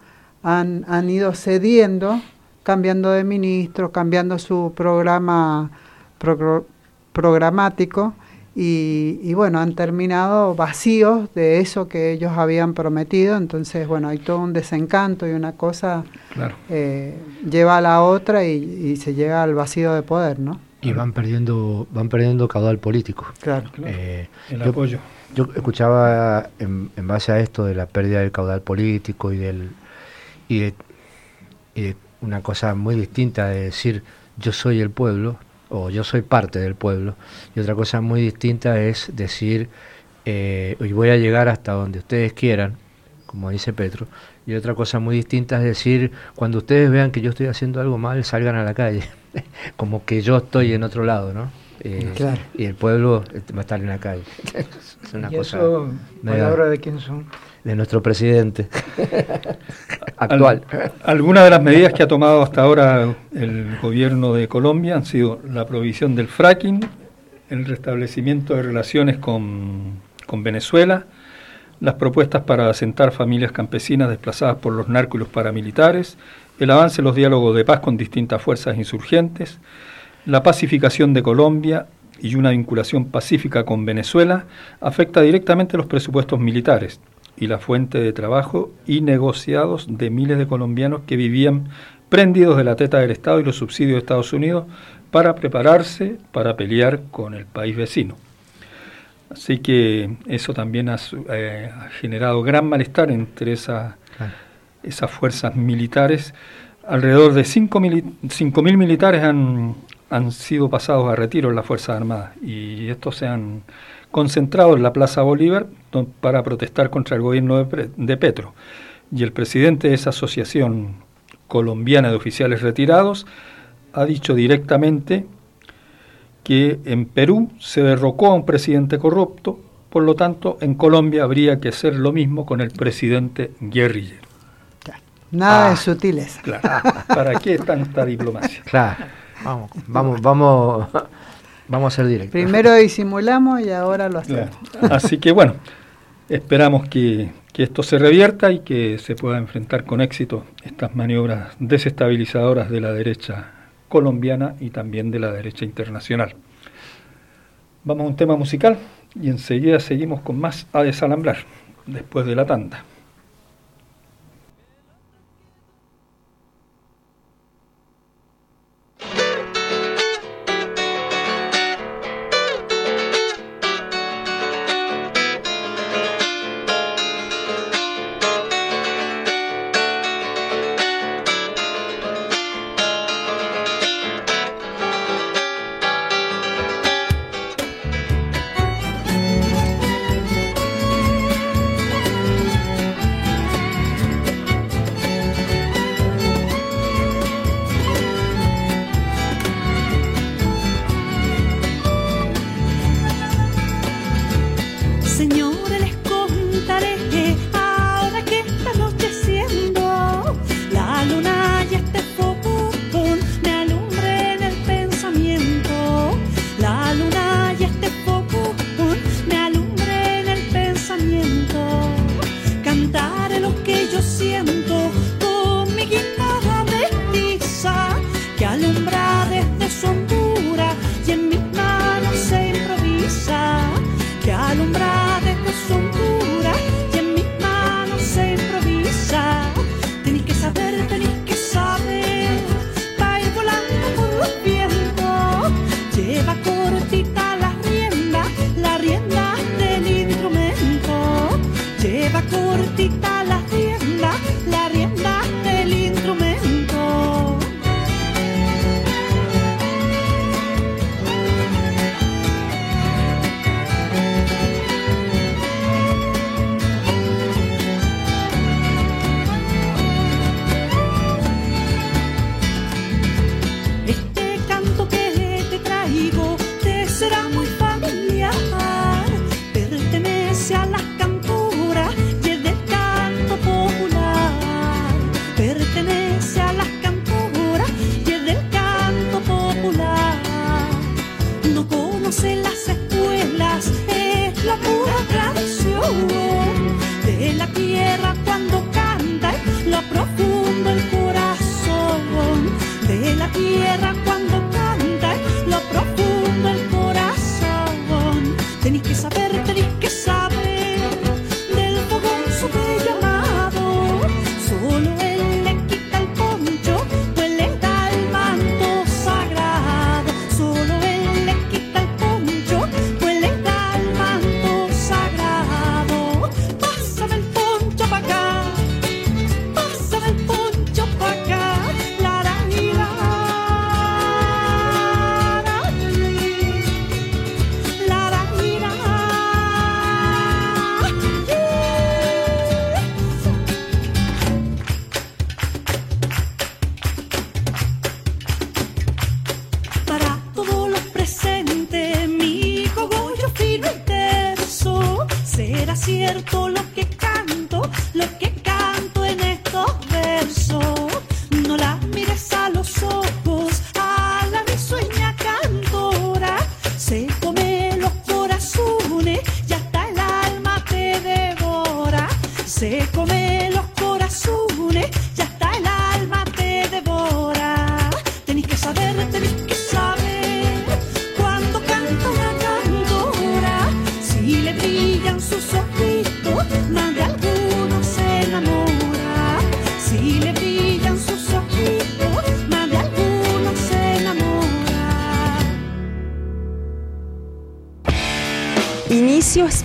han, han ido cediendo, cambiando de ministro, cambiando su programa pro, programático y, y, bueno, han terminado vacíos de eso que ellos habían prometido, entonces bueno, hay todo un desencanto y una cosa claro. eh, lleva a la otra y, y, se llega al vacío de poder, ¿no? Y van perdiendo, van perdiendo caudal político. Claro. Eh, El yo, apoyo. Yo escuchaba en, en, base a esto de la pérdida del caudal político y del y de, y de una cosa muy distinta de decir yo soy el pueblo o yo soy parte del pueblo y otra cosa muy distinta es decir eh, y voy a llegar hasta donde ustedes quieran como dice Petro y otra cosa muy distinta es decir cuando ustedes vean que yo estoy haciendo algo mal salgan a la calle como que yo estoy en otro lado no eh, claro. y el pueblo va a estar en la calle. Es una ¿Y cosa eso, palabra de quién son de nuestro presidente actual. Al, algunas de las medidas que ha tomado hasta ahora el gobierno de Colombia han sido la provisión del fracking, el restablecimiento de relaciones con, con Venezuela, las propuestas para asentar familias campesinas desplazadas por los narcos y los paramilitares, el avance en los diálogos de paz con distintas fuerzas insurgentes, la pacificación de Colombia y una vinculación pacífica con Venezuela afecta directamente los presupuestos militares y la fuente de trabajo y negociados de miles de colombianos que vivían prendidos de la teta del Estado y los subsidios de Estados Unidos para prepararse para pelear con el país vecino. Así que eso también ha, eh, ha generado gran malestar entre esa, claro. esas fuerzas militares. Alrededor de 5.000 mil militares han, han sido pasados a retiro en las Fuerzas Armadas y estos se han concentrado en la Plaza Bolívar para protestar contra el gobierno de, de, Petro. Y el presidente de esa asociación colombiana de oficiales retirados ha dicho directamente que en Perú se derrocó a un presidente corrupto, por lo tanto en Colombia habría que hacer lo mismo con el presidente guerrillero. Nada ah, de sutileza. Claro. ¿Para qué tanta diplomacia? Claro. Vamos, vamos, vamos, vamos a ser directos. Primero disimulamos y ahora lo hacemos. Claro. Así que bueno, esperamos que, que, esto se revierta y que se pueda enfrentar con éxito estas maniobras desestabilizadoras de la derecha colombiana y también de la derecha internacional. Vamos a un tema musical y enseguida seguimos con más a desalambrar después de la tanda.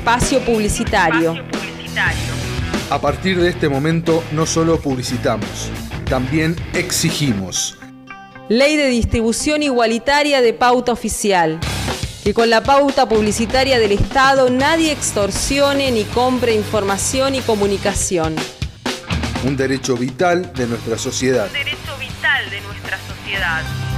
Espacio publicitario. A partir de este momento no solo publicitamos, también exigimos. Ley de distribución igualitaria de pauta oficial. Que con la pauta publicitaria del Estado nadie extorsione ni compre información y comunicación. Un derecho vital de nuestra sociedad. derecho vital de nuestra sociedad.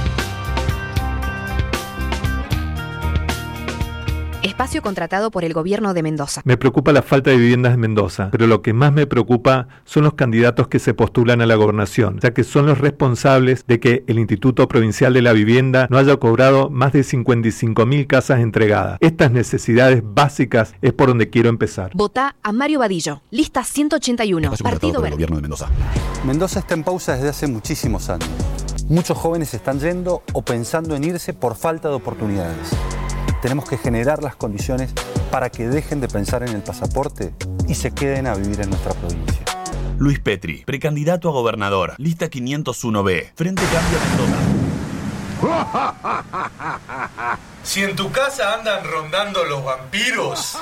Espacio contratado por el gobierno de Mendoza. Me preocupa la falta de viviendas en Mendoza, pero lo que más me preocupa son los candidatos que se postulan a la gobernación, ya que son los responsables de que el Instituto Provincial de la Vivienda no haya cobrado más de 55 mil casas entregadas. Estas necesidades básicas es por donde quiero empezar. Vota a Mario Vadillo. Lista 181. Partido Verde. gobierno de Mendoza. Mendoza está en pausa desde hace muchísimos años. Muchos jóvenes están yendo o pensando en irse por falta de oportunidades. Tenemos que generar las condiciones para que dejen de pensar en el pasaporte y se queden a vivir en nuestra provincia. Luis Petri, precandidato a gobernador, lista 501B, Frente Cambio Mendoza. Si en tu casa andan rondando los vampiros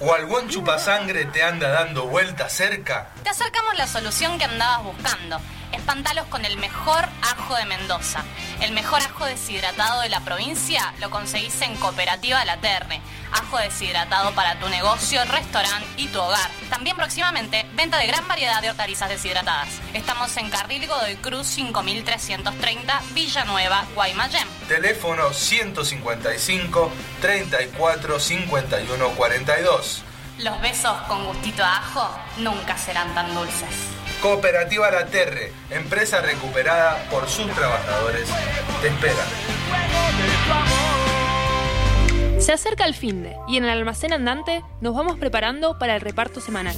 o algún chupasangre te anda dando vueltas cerca, Te acercamos la solución que andabas buscando. Espantalos con el mejor ajo de Mendoza. El mejor ajo deshidratado de la provincia lo conseguís en Cooperativa La Terre. Ajo deshidratado para tu negocio, restaurante y tu hogar. También próximamente venta de gran variedad de hortalizas deshidratadas. Estamos en Carril Godoy Cruz 5330 Villanueva, Guaymallén. teléfono 155 34 51 42. Los besos con gustito a ajo nunca serán tan dulces. Cooperativa La Terre, empresa recuperada por sus trabajadores, te espera. Se acerca el fin de y en el almacén andante nos vamos preparando para el reparto semanal.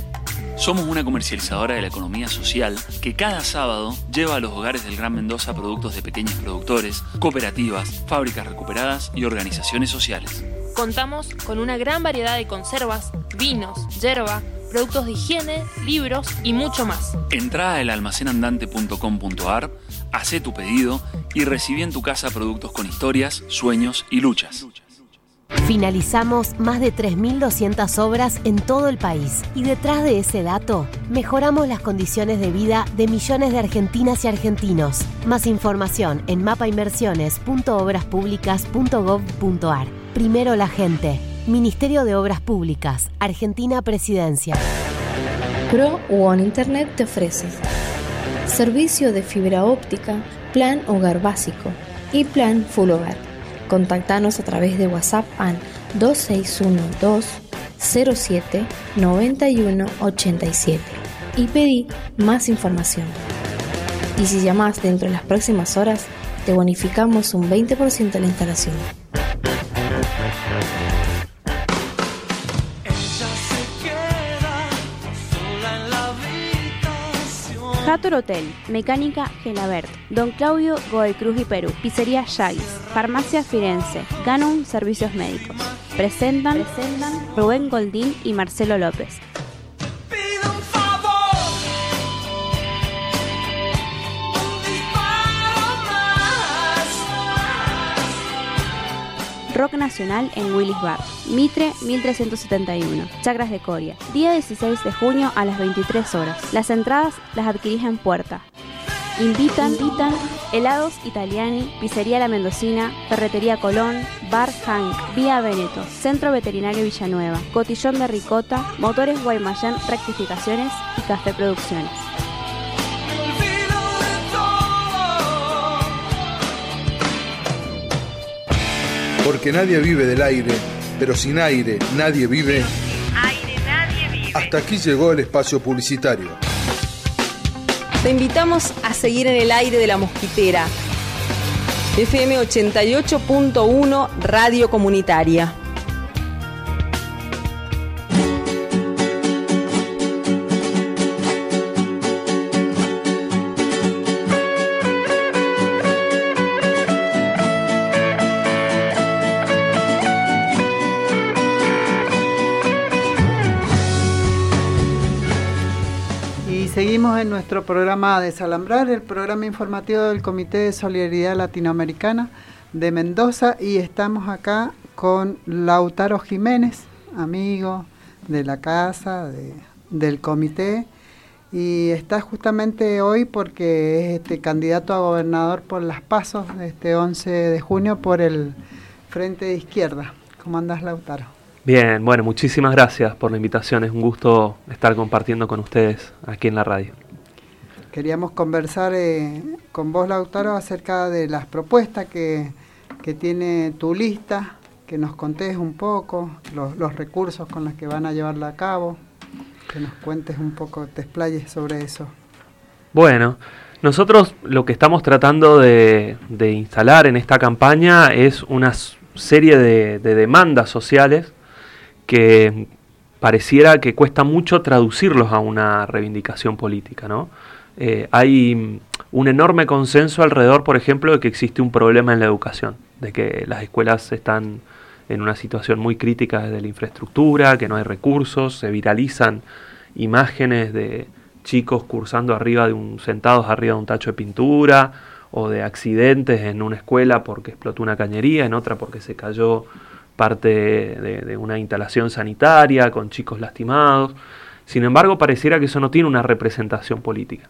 Somos una comercializadora de la economía social que cada sábado lleva a los hogares del Gran Mendoza productos de pequeños productores, cooperativas, fábricas recuperadas y organizaciones sociales. Contamos con una gran variedad de conservas, vinos, yerba, productos de higiene, libros y mucho más. Entrá a elalmacenandante.com.ar, hacé tu pedido y recibí en tu casa productos con historias, sueños y luchas. Finalizamos más de 3.200 obras en todo el país y detrás de ese dato mejoramos las condiciones de vida de millones de argentinas y argentinos. Más información en mapainversiones.obraspublicas.gov.ar. Primero la gente. Ministerio de Obras Públicas, Argentina Presidencia. Pro One Internet te ofrece servicio de fibra óptica, plan hogar básico y plan full hogar. Contactanos a través de WhatsApp al 2612 07 91 87 y pedí más información. Y si llamas dentro de las próximas horas, te bonificamos un 20% de la instalación. Hator Hotel, Mecánica Gelabert, Don Claudio Godoy Cruz y Perú, Pizzería Yagis, Farmacia Firenze, Ganum Servicios Médicos. Presentan, presentan Rubén Goldín y Marcelo López. Rock Nacional en Willis Bar, Mitre 1371, Chacras de Coria. Día 16 de junio a las 23 horas. Las entradas las adquirís en puerta. Invitan, invitan Helados Italiani, Pizzería La Mendocina, Ferretería Colón, Bar Hank, Vía Veneto, Centro Veterinario Villanueva, Cotillón de Ricota, Motores Guaymallén Rectificaciones y Café Producciones. Porque nadie vive del aire, pero sin aire nadie vive. Aire nadie Hasta aquí llegó el espacio publicitario. Te invitamos a seguir en el aire de la mosquitera. FM 88.1 Radio Comunitaria. Nuestro programa Desalambrar, el programa informativo del Comité de Solidaridad Latinoamericana de Mendoza y estamos acá con Lautaro Jiménez, amigo de la casa, de- del comité, y está justamente hoy porque es este candidato a gobernador por las pasos de este 11 de junio por el Frente de Izquierda. ¿Cómo andas, Lautaro? Bien, bueno, muchísimas gracias por la invitación. Es un gusto estar compartiendo con ustedes aquí en la radio. Queríamos conversar eh, con vos, Lautaro, acerca de las propuestas que, que tiene tu lista, que nos contés un poco, los, los recursos con los que van a llevarla a cabo, que nos cuentes un poco, te explayes sobre eso. Bueno, nosotros lo que estamos tratando de, de instalar en esta campaña es una serie de, de demandas sociales que pareciera que cuesta mucho traducirlos a una reivindicación política, ¿no? Eh, hay un enorme consenso alrededor, por ejemplo, de que existe un problema en la educación, de que las escuelas están en una situación muy crítica desde la infraestructura, que no hay recursos, se viralizan imágenes de chicos cursando arriba de un, sentados arriba de un tacho de pintura, o de accidentes en una escuela porque explotó una cañería, en otra porque se cayó parte de una instalación sanitaria con chicos lastimados. Sin embargo, pareciera que eso no tiene una representación política.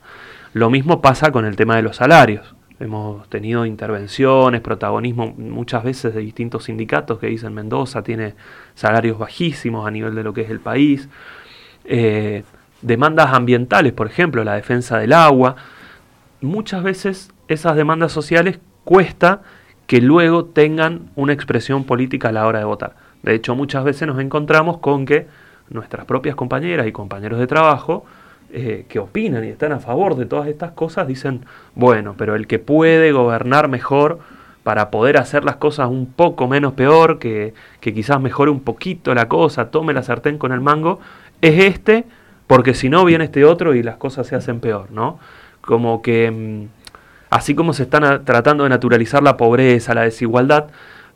Lo mismo pasa con el tema de los salarios. Hemos tenido intervenciones, protagonismo muchas veces de distintos sindicatos que dicen Mendoza tiene salarios bajísimos a nivel de lo que es el país. Eh, demandas ambientales, por ejemplo, la defensa del agua. Muchas veces esas demandas sociales cuesta que luego tengan una expresión política a la hora de votar. De hecho, muchas veces nos encontramos con que nuestras propias compañeras y compañeros de trabajo eh, que opinan y están a favor de todas estas cosas dicen, bueno, pero el que puede gobernar mejor para poder hacer las cosas un poco menos peor, que, que quizás mejore un poquito la cosa, tome la sartén con el mango, es este, porque si no viene este otro y las cosas se hacen peor, ¿no? Como que mm, así como se está na- tratando de naturalizar la pobreza, la desigualdad,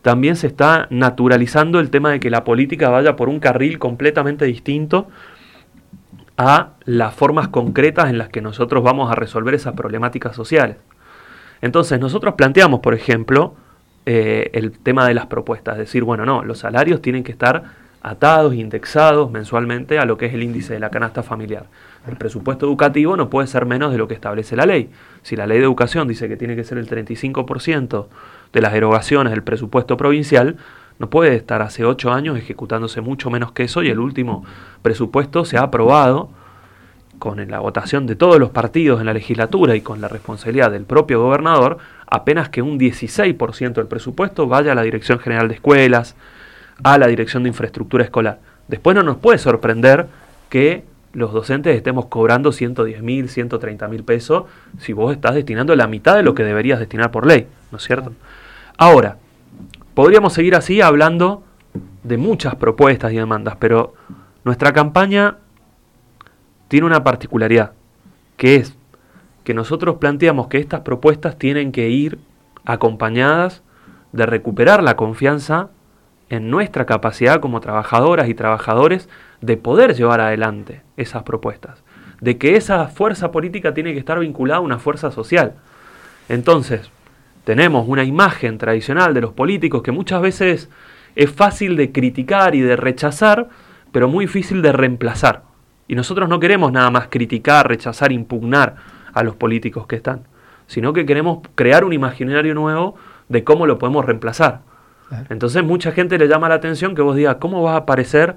también se está naturalizando el tema de que la política vaya por un carril completamente distinto a las formas concretas en las que nosotros vamos a resolver esas problemáticas sociales. Entonces, nosotros planteamos, por ejemplo, eh, el tema de las propuestas, es decir, bueno, no, los salarios tienen que estar atados, indexados mensualmente a lo que es el índice de la canasta familiar. El presupuesto educativo no puede ser menos de lo que establece la ley. Si la ley de educación dice que tiene que ser el 35% de las erogaciones del presupuesto provincial, no puede estar hace ocho años ejecutándose mucho menos que eso y el último presupuesto se ha aprobado con la votación de todos los partidos en la legislatura y con la responsabilidad del propio gobernador, apenas que un 16% del presupuesto vaya a la Dirección General de Escuelas, a la Dirección de Infraestructura Escolar. Después no nos puede sorprender que los docentes estemos cobrando 110 mil, 130 mil pesos si vos estás destinando la mitad de lo que deberías destinar por ley, ¿no es cierto? Ahora, podríamos seguir así hablando de muchas propuestas y demandas, pero nuestra campaña tiene una particularidad, que es que nosotros planteamos que estas propuestas tienen que ir acompañadas de recuperar la confianza en nuestra capacidad como trabajadoras y trabajadores de poder llevar adelante esas propuestas, de que esa fuerza política tiene que estar vinculada a una fuerza social. Entonces, tenemos una imagen tradicional de los políticos que muchas veces es fácil de criticar y de rechazar, pero muy difícil de reemplazar. Y nosotros no queremos nada más criticar, rechazar, impugnar a los políticos que están, sino que queremos crear un imaginario nuevo de cómo lo podemos reemplazar. Entonces mucha gente le llama la atención que vos digas, ¿cómo vas a aparecer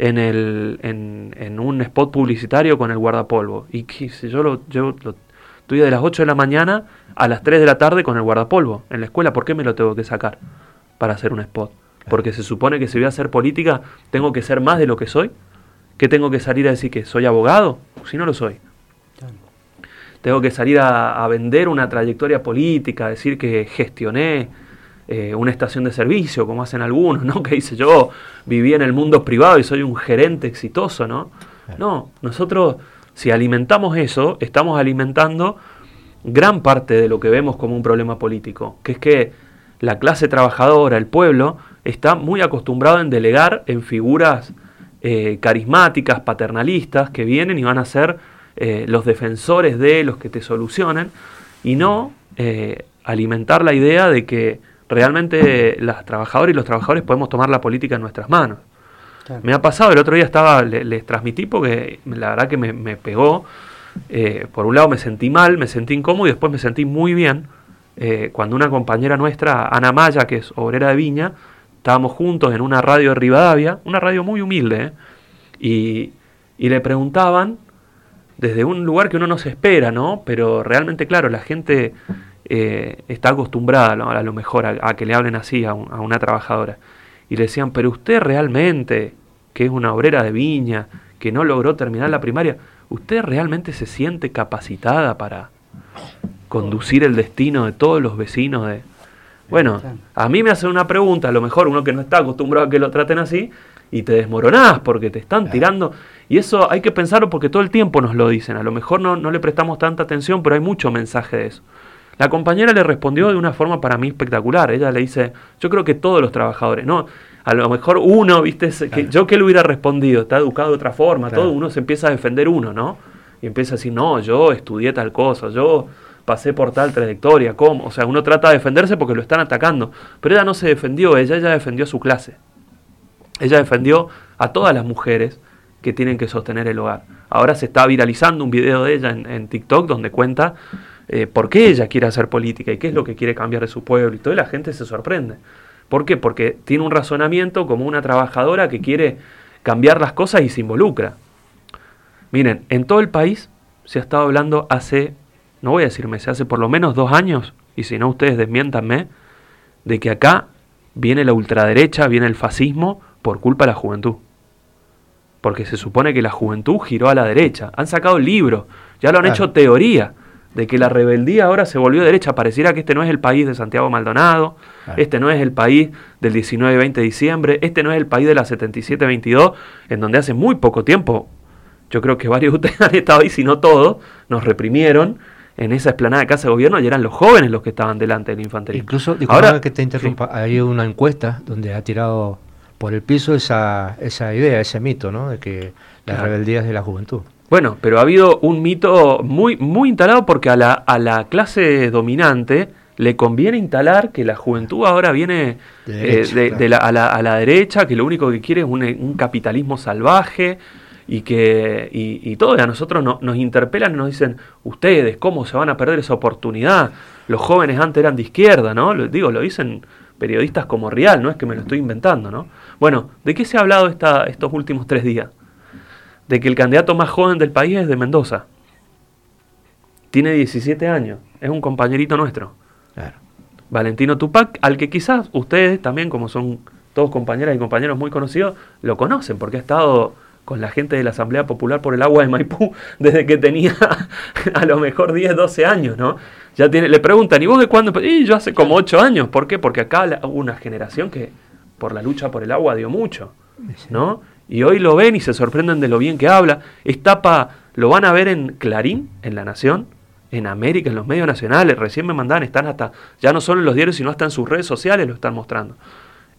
en, el, en, en un spot publicitario con el guardapolvo? Y que si yo lo, yo lo estoy de las 8 de la mañana a las 3 de la tarde con el guardapolvo en la escuela, ¿por qué me lo tengo que sacar para hacer un spot? Porque se supone que si voy a hacer política tengo que ser más de lo que soy. ¿Qué tengo que salir a decir que soy abogado? Si no lo soy. Tengo que salir a, a vender una trayectoria política, a decir que gestioné eh, una estación de servicio, como hacen algunos, ¿no? Que dice yo viví en el mundo privado y soy un gerente exitoso, ¿no? No, nosotros si alimentamos eso, estamos alimentando gran parte de lo que vemos como un problema político, que es que la clase trabajadora, el pueblo, está muy acostumbrado en delegar en figuras eh, carismáticas, paternalistas, que vienen y van a ser eh, los defensores de los que te solucionan, y no alimentar la idea de que realmente las trabajadoras y los trabajadores podemos tomar la política en nuestras manos. Me ha pasado, el otro día estaba, les transmití porque la verdad que me, pegó. Eh, por un lado me sentí mal, me sentí incómodo y después me sentí muy bien eh, cuando una compañera nuestra, Ana Maya, que es obrera de Viña, estábamos juntos en una radio de Rivadavia, una radio muy humilde, ¿eh? y, y le preguntaban desde un lugar que uno no se espera, ¿no? Pero realmente, claro, la gente está acostumbrada a lo mejor a, que le hablen así a, una trabajadora. Y le decían, pero usted realmente, que es una obrera de viña, que no logró terminar la primaria, ¿usted realmente se siente capacitada para conducir el destino de todos los vecinos de... Bueno, a mí me hacen una pregunta, a lo mejor uno que no está acostumbrado a que lo traten así, y te desmoronás porque te están tirando. Y eso hay que pensarlo porque todo el tiempo nos lo dicen. A lo mejor no, no le prestamos tanta atención, pero hay mucho mensaje de eso. La compañera le respondió de una forma para mí espectacular. Ella le dice, yo creo que todos los trabajadores, ¿no? A lo mejor uno, viste, que yo que le hubiera respondido, está educado de otra forma, todo uno se empieza a defender uno, ¿no? Y empieza a decir, no, yo estudié tal cosa, yo pasé por tal trayectoria, ¿cómo? O sea, uno trata de defenderse porque lo están atacando. Pero ella no se defendió, ella, ella defendió su clase. Ella defendió a todas las mujeres que tienen que sostener el hogar. Ahora se está viralizando un video de ella en, en TikTok donde cuenta eh, por qué ella quiere hacer política y qué es lo que quiere cambiar de su pueblo y toda la gente se sorprende. ¿Por qué? Porque tiene un razonamiento como una trabajadora que quiere cambiar las cosas y se involucra. Miren, en todo el país se ha estado hablando hace, no voy a decir meses, hace por lo menos dos años, y si no ustedes desmiéntanme, de que acá viene la ultraderecha, viene el fascismo por culpa de la juventud. Porque se supone que la juventud giró a la derecha. Han sacado libros, ya lo han hecho teoría de que la rebeldía ahora se volvió derecha. Pareciera que este no es el país de Santiago Maldonado, este no es el país del 19-20 de diciembre, este no es el país de la 77-22, en donde hace muy poco tiempo, yo creo que varios de ustedes han estado ahí, si no todos, nos reprimieron en esa explanada de casa de gobierno y eran los jóvenes los que estaban delante del infanterismo. Incluso, ahora que te interrumpa, hay una encuesta donde ha tirado por el piso esa, esa idea, ese mito, ¿no? De que las rebeldías de la juventud. Bueno, pero ha habido un mito muy, muy instalado porque a la, a la clase dominante le conviene instalar que la juventud ahora viene de eh, la, a, la, a, la, derecha, que lo único que quiere es un, capitalismo salvaje y que y, todo. Y a nosotros nos interpelan y nos dicen, ustedes, ¿cómo se van a perder esa oportunidad? Los jóvenes antes eran de izquierda, ¿no? Lo, digo, lo dicen periodistas como Real, no es que me lo estoy inventando, ¿no? Bueno, ¿de qué se ha hablado esta, estos últimos tres días? De que el candidato más joven del país es de Mendoza. Tiene 17 años, es un compañerito nuestro. Valentino Tupac, al que quizás ustedes también, como son todos compañeras y compañeros muy conocidos, lo conocen, porque ha estado con la gente de la Asamblea Popular por el agua de Maipú desde que tenía a lo mejor 10, 12 años, ¿no? Ya tiene, le preguntan, ¿y vos de cuándo? Y yo hace como 8 años, ¿por qué? Porque acá hubo una generación que por la lucha por el agua dio mucho, ¿no? Y hoy lo ven y se sorprenden de lo bien que habla. Estapa, lo van a ver en Clarín, en La Nación, en América, en los medios nacionales. Recién me mandan, están hasta, ya no solo en los diarios, sino hasta en sus redes sociales lo están mostrando.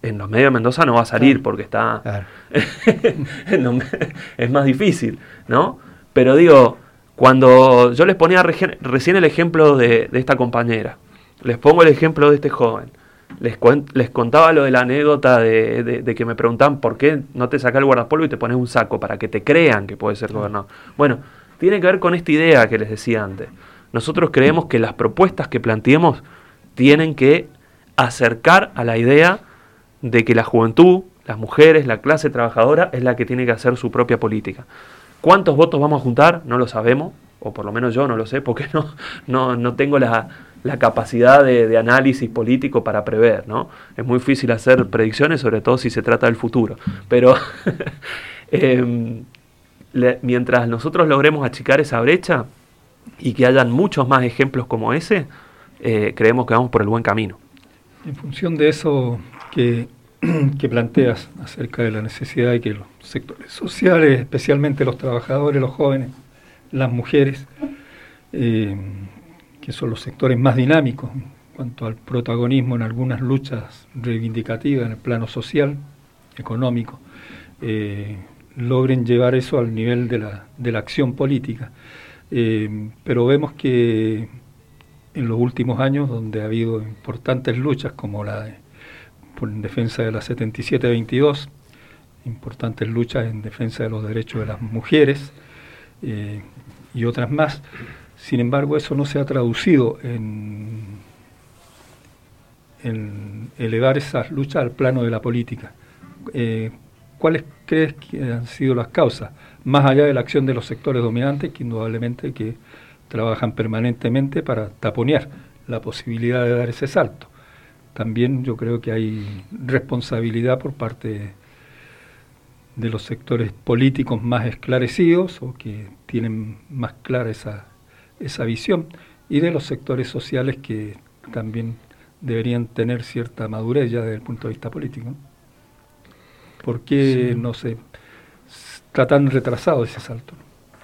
En los medios de Mendoza no va a salir porque está. es más difícil, ¿no? Pero digo, cuando yo les ponía recién el ejemplo de esta compañera, les pongo el ejemplo de este joven les, les contaba lo de la anécdota de, que me preguntaban por qué no te sacas el guardapolvo y te pones un saco para que te crean que puedes ser gobernador. Bueno, tiene que ver con esta idea que les decía antes. Nosotros creemos que las propuestas que planteemos tienen que acercar a la idea de que la juventud, las mujeres, la clase trabajadora es la que tiene que hacer su propia política. ¿Cuántos votos vamos a juntar? No lo sabemos, o por lo menos yo no lo sé, porque no, no, no tengo la, la capacidad de, análisis político para prever, ¿no? Es muy difícil hacer predicciones, sobre todo si se trata del futuro. Pero, em, mientras nosotros logremos achicar esa brecha y que hayan muchos más ejemplos como ese, eh, creemos que vamos por el buen camino. En función de eso que, planteas acerca de la necesidad de que los sectores sociales, especialmente los trabajadores, los jóvenes, las mujeres, eh, que son los sectores más dinámicos en cuanto al protagonismo en algunas luchas reivindicativas en el plano social, económico, eh, logren llevar eso al nivel de la, de la acción política. Eh, pero vemos que en los últimos años, donde ha habido importantes luchas como la por en defensa de la 77-22, importantes luchas en defensa de los derechos de las mujeres eh, y otras más, sin embargo eso no se ha traducido en, elevar esas luchas al plano de la política. Eh, ¿Cuáles crees que han sido las causas? Más allá de la acción de los sectores dominantes, que indudablemente que trabajan permanentemente para taponear la posibilidad de dar ese salto. También yo creo que hay responsabilidad por parte de los sectores políticos más esclarecidos o que tienen más clara esa, esa visión y de los sectores sociales que también deberían tener cierta madurez ya desde el punto de vista político. ¿Por qué no se está tan retrasado ese salto?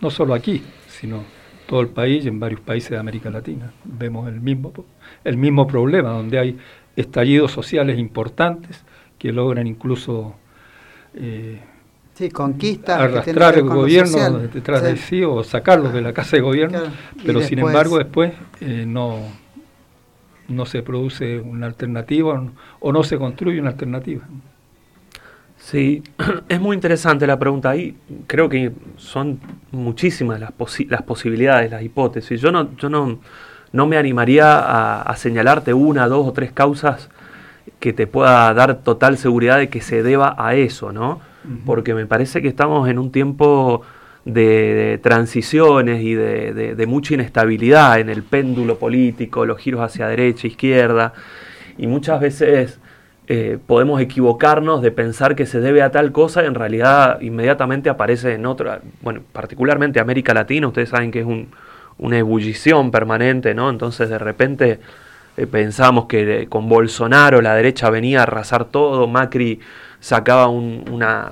No solo aquí, sino todo el país y en varios países de América Latina. Vemos el mismo, el mismo problema, donde hay estallidos sociales importantes que logran incluso eh, sí, conquistas arrastrar el gobierno detrás de sí o sacarlos de la casa de gobierno, pero sin embargo después eh, no, no se produce una alternativa o no se construye una alternativa. Sí, es muy interesante la pregunta. Ahí creo que son muchísimas las, las posibilidades, las hipótesis. Yo no, yo no, no me animaría a, señalarte una, dos o tres causas que te pueda dar total seguridad de que se deba a eso, ¿no? Porque me parece que estamos en un tiempo de, transiciones y de, mucha inestabilidad en el péndulo político, los giros hacia derecha, izquierda, y muchas veces eh, podemos equivocarnos de pensar que se debe a tal cosa, en realidad inmediatamente aparece en otra, bueno, particularmente América Latina, ustedes saben que es una ebullición permanente, ¿no? Entonces de repente eh, pensamos que con Bolsonaro la derecha venía a arrasar todo, Macri sacaba una,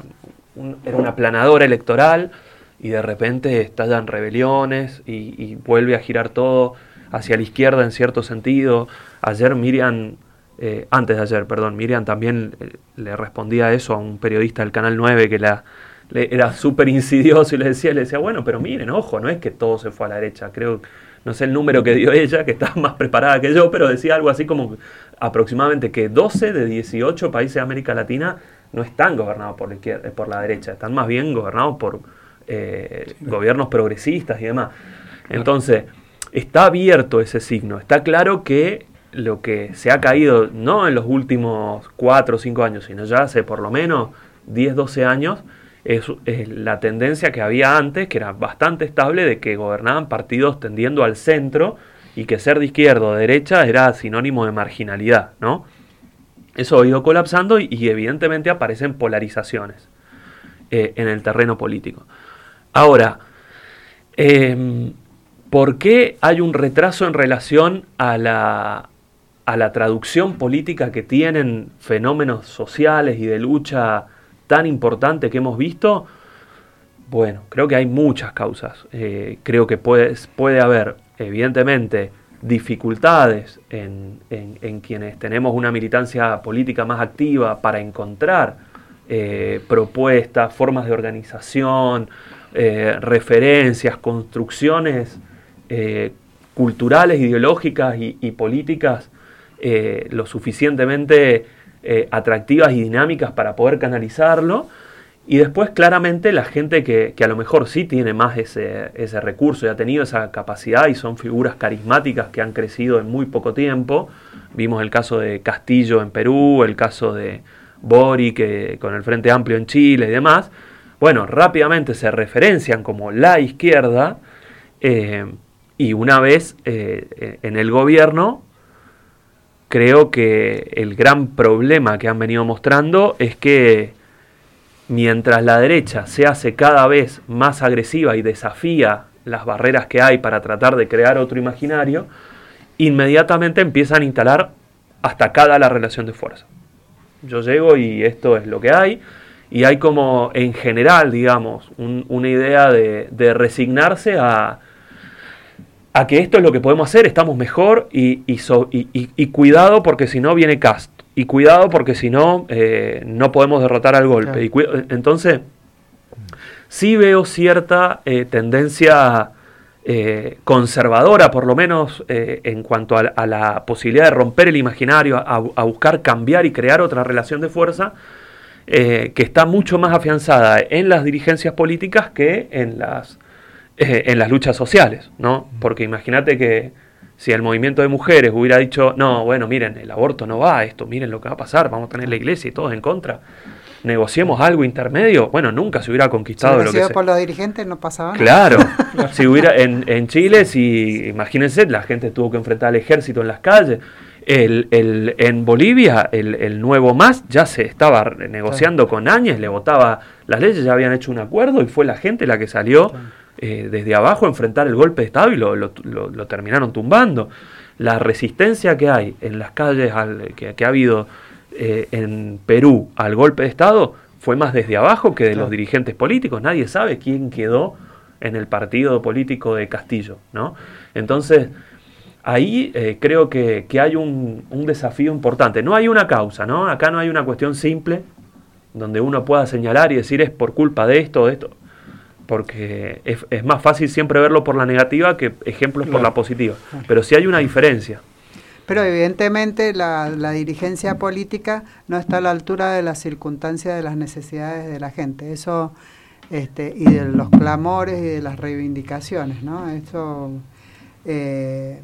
era una planadora electoral y de repente estallan rebeliones y, vuelve a girar todo hacia la izquierda en cierto sentido. Ayer Miriam eh, antes de ayer, perdón, Miriam también eh, le respondía eso a un periodista del Canal 9 que la, era súper insidioso y le decía, le decía, bueno, pero miren, ojo, no es que todo se fue a la derecha, creo, no sé el número que dio ella, que está más preparada que yo, pero decía algo así como aproximadamente que 12 de 18 países de América Latina no están gobernados por la, izquierda, por la derecha, están más bien gobernados por eh, gobiernos progresistas y demás. Entonces, está abierto ese signo, está claro que lo que se ha caído, no en los últimos 4 o 5 años, sino ya hace por lo menos 10, 12 años, es, la tendencia que había antes, que era bastante estable, de que gobernaban partidos tendiendo al centro y que ser de izquierda o de derecha era sinónimo de marginalidad, ¿no? Eso ha ido colapsando y, evidentemente aparecen polarizaciones eh, en el terreno político. Ahora, em, ¿por qué hay un retraso en relación a la, a la traducción política que tienen fenómenos sociales y de lucha tan importante que hemos visto, bueno, creo que hay muchas causas. Eh, creo que puede, puede haber, evidentemente, dificultades en, quienes tenemos una militancia política más activa para encontrar eh, propuestas, formas de organización, eh, referencias, construcciones culturales, ideológicas y políticas eh, lo suficientemente eh, atractivas y dinámicas para poder canalizarlo. Y después, claramente, la gente que, a lo mejor sí tiene más ese, ese, recurso y ha tenido esa capacidad y son figuras carismáticas que han crecido en muy poco tiempo. Vimos el caso de Castillo en Perú, el caso de Boric que, con el Frente Amplio en Chile y demás. Bueno, rápidamente se referencian como la izquierda eh, y una vez en el gobierno creo que el gran problema que han venido mostrando es que mientras la derecha se hace cada vez más agresiva y desafía las barreras que hay para tratar de crear otro imaginario, inmediatamente empiezan a instalar hasta cada la relación de fuerza. Yo llego y esto es lo que hay, y hay como en general, digamos, una idea de, resignarse a, a, que esto es lo que podemos hacer, estamos mejor y, y, cuidado porque si no viene cast, y cuidado porque si no, eh, no podemos derrotar al golpe. Y entonces, sí veo cierta eh, tendencia eh, conservadora, por lo menos en cuanto a, la posibilidad de romper el imaginario, a buscar cambiar y crear otra relación de fuerza que está mucho más afianzada en las dirigencias políticas que en las, en las luchas sociales, ¿no? Porque imagínate que si el movimiento de mujeres hubiera dicho, no, bueno, miren, el aborto no va, esto, miren lo que va a pasar, vamos a tener la iglesia y todos en contra, negociemos algo intermedio, bueno, nunca se hubiera conquistado si lo que por los dirigentes no pasaba nada. Claro, si hubiera en, en Chile, si imagínense, la gente tuvo que enfrentar al ejército en las calles, el, el, en Bolivia, el, el, nuevo MAS ya se estaba negociando con Áñez, le votaba las leyes, ya habían hecho un acuerdo y fue la gente la que salió eh, desde abajo enfrentar el golpe de Estado y lo, lo, lo, terminaron tumbando. La resistencia que hay en las calles al, que, que, ha habido eh, en Perú al golpe de Estado fue más desde abajo que de los dirigentes políticos. Nadie sabe quién quedó en el partido político de Castillo, ¿no? Entonces, ahí eh, creo que, hay un, desafío importante. No hay una causa, ¿no? Acá no hay una cuestión simple donde uno pueda señalar y decir es por culpa de esto o de esto. Porque es, más fácil siempre verlo por la negativa que ejemplos por la positiva. Pero sí hay una diferencia. Pero evidentemente la, la, dirigencia política no está a la altura de las circunstancias de las necesidades de la gente. Eso este, y de los clamores y de las reivindicaciones, ¿no? Eso eh,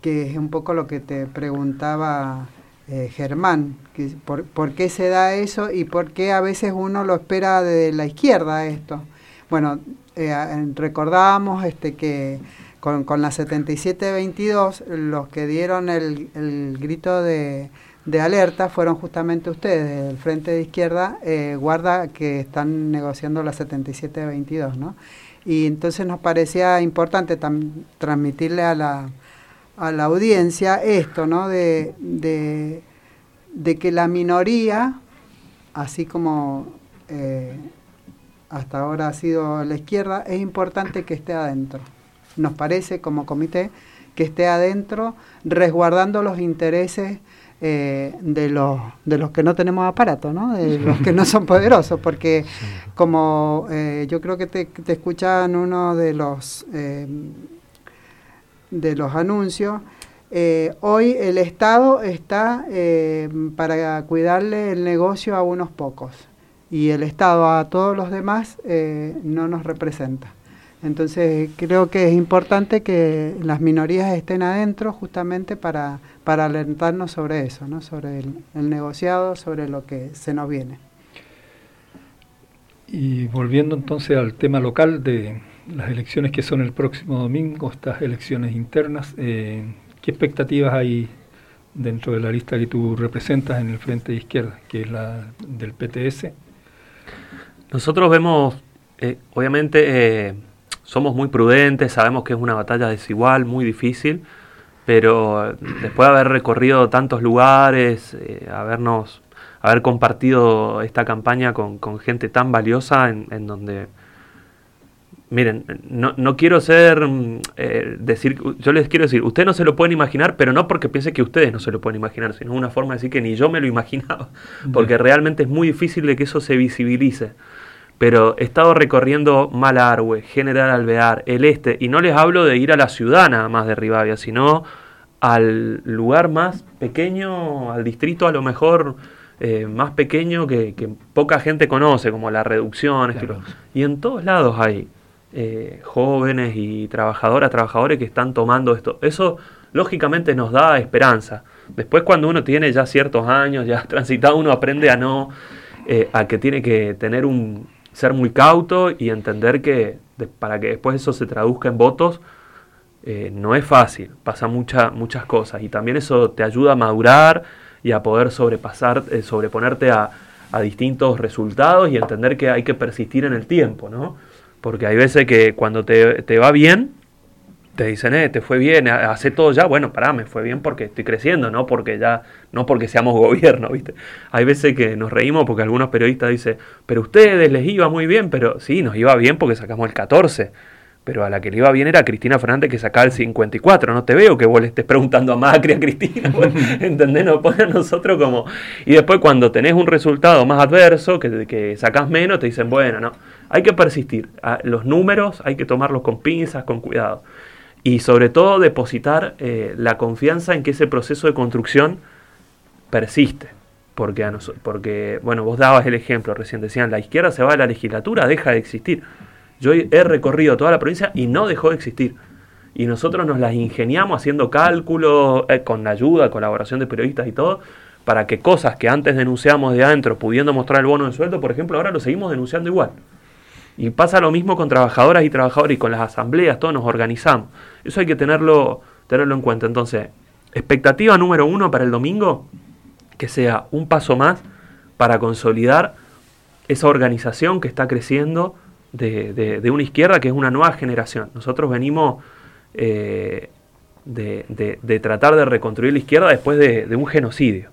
que es un poco lo que te preguntaba eh, Germán, por, qué se da eso y por qué a veces uno lo espera de la izquierda esto. Bueno, eh, recordábamos este, que con, con la 7722 los que dieron el, grito de, alerta fueron justamente ustedes, el Frente de Izquierda, eh, guarda que están negociando la 7722, ¿no? Y entonces nos parecía importante transmitirle a la a la audiencia esto, ¿no? De, que la minoría, así como eh, hasta ahora ha sido la izquierda, es importante que esté adentro. Nos parece como comité que esté adentro resguardando los intereses eh, de, los, de los que no tenemos aparato, ¿no? de los que no son poderosos, porque como eh, yo creo que te, te escuchan uno de los de los anuncios, eh, hoy el Estado está eh, para cuidarle el negocio a unos pocos y el Estado a todos los demás eh, no nos representa. Entonces creo que es importante que las minorías estén adentro justamente para, para alentarnos sobre eso, ¿no? sobre el, negociado, sobre lo que se nos viene. Y volviendo entonces al tema local de, las elecciones que son el próximo domingo, estas elecciones internas, ¿qué expectativas hay dentro de la lista que tú representas en el Frente de Izquierda, que es la del PTS? Nosotros vemos, eh, obviamente, eh, somos muy prudentes, sabemos que es una batalla desigual, muy difícil, pero después de haber recorrido tantos lugares, habernos, haber compartido esta campaña con, gente tan valiosa en donde Miren, no, no quiero ser, mm, eh, decir, yo les quiero decir, ustedes no se lo pueden imaginar, pero no porque piense que ustedes no se lo pueden imaginar, sino una forma de decir que ni yo me lo imaginaba, porque realmente es muy difícil de que eso se visibilice. Pero he estado recorriendo Malargüe, General Alvear, el este, y no les hablo de ir a la ciudad nada más de Rivadavia, sino al lugar más pequeño, al distrito a lo mejor eh, más pequeño que, poca gente conoce, como la reducción, y en todos lados hay eh, jóvenes y trabajadoras, trabajadores que están tomando esto. Eso lógicamente nos da esperanza. Después cuando uno tiene ya ciertos años, ya transitado, uno aprende a no, eh, a que tiene que tener un, ser muy cauto y entender que para que después eso se traduzca en votos, eh, no es fácil, pasa muchas cosas y también eso te ayuda a madurar y a poder sobrepasar, sobreponerte a, a distintos resultados y entender que hay que persistir en el tiempo, ¿no? Porque hay veces que cuando te, te va bien, te dicen, eh, te fue bien, hace todo ya, bueno, pará, me fue bien porque estoy creciendo, no porque ya, no porque seamos gobierno, ¿viste? Hay veces que nos reímos porque algunos periodistas dicen, pero a ustedes les iba muy bien, pero sí, nos iba bien porque sacamos el 14, pero a la que le iba bien era Cristina Fernández que sacaba el 54, no te veo que vos le estés preguntando a Macri, a Cristina, pues, ¿entendés? Nos pone a nosotros como... Y después cuando tenés un resultado más adverso, que, que sacás menos, te dicen, bueno, no, hay que persistir, los números hay que tomarlos con pinzas, con cuidado y sobre todo depositar eh, la confianza en que ese proceso de construcción persiste. Porque, a porque, bueno, vos dabas el ejemplo recién, decían, la izquierda se va de la legislatura, deja de existir. Yo he recorrido toda la provincia y no dejó de existir. Y nosotros nos las ingeniamos haciendo cálculos, eh, con ayuda, colaboración de periodistas y todo, para que cosas que antes denunciamos de adentro, pudiendo mostrar el bono de sueldo, por ejemplo, ahora lo seguimos denunciando igual. Y pasa lo mismo con trabajadoras y trabajadores y con las asambleas, todos nos organizamos. Eso hay que tenerlo, tenerlo en cuenta. Entonces, expectativa número uno para el domingo, que sea un paso más para consolidar esa organización que está creciendo de, una izquierda que es una nueva generación. Nosotros venimos eh, de, tratar de reconstruir la izquierda después de, un genocidio.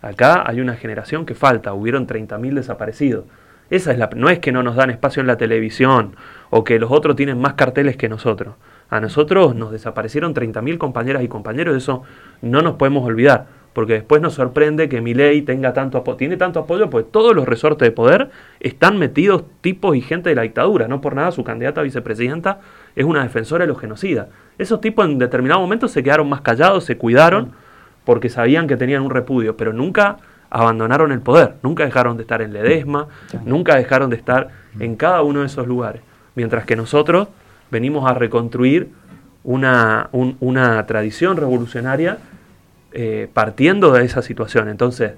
Acá hay una generación que falta, hubieron 30.000 desaparecidos. Esa es la, no es que no nos dan espacio en la televisión o que los otros tienen más carteles que nosotros. A nosotros nos desaparecieron 30.000 compañeras y compañeros, eso no nos podemos olvidar, porque después nos sorprende que mi ley tenga tanto apoyo, tiene tanto apoyo, pues todos los resortes de poder están metidos tipos y gente de la dictadura, no por nada su candidata a vicepresidenta es una defensora de los genocidas. Esos tipos en determinado momento se quedaron más callados, se cuidaron, porque sabían que tenían un repudio, pero nunca abandonaron el poder, nunca dejaron de estar en Ledesma, nunca dejaron de estar en cada uno de esos lugares. Mientras que nosotros venimos a reconstruir una, una tradición revolucionaria eh, partiendo de esa situación. Entonces,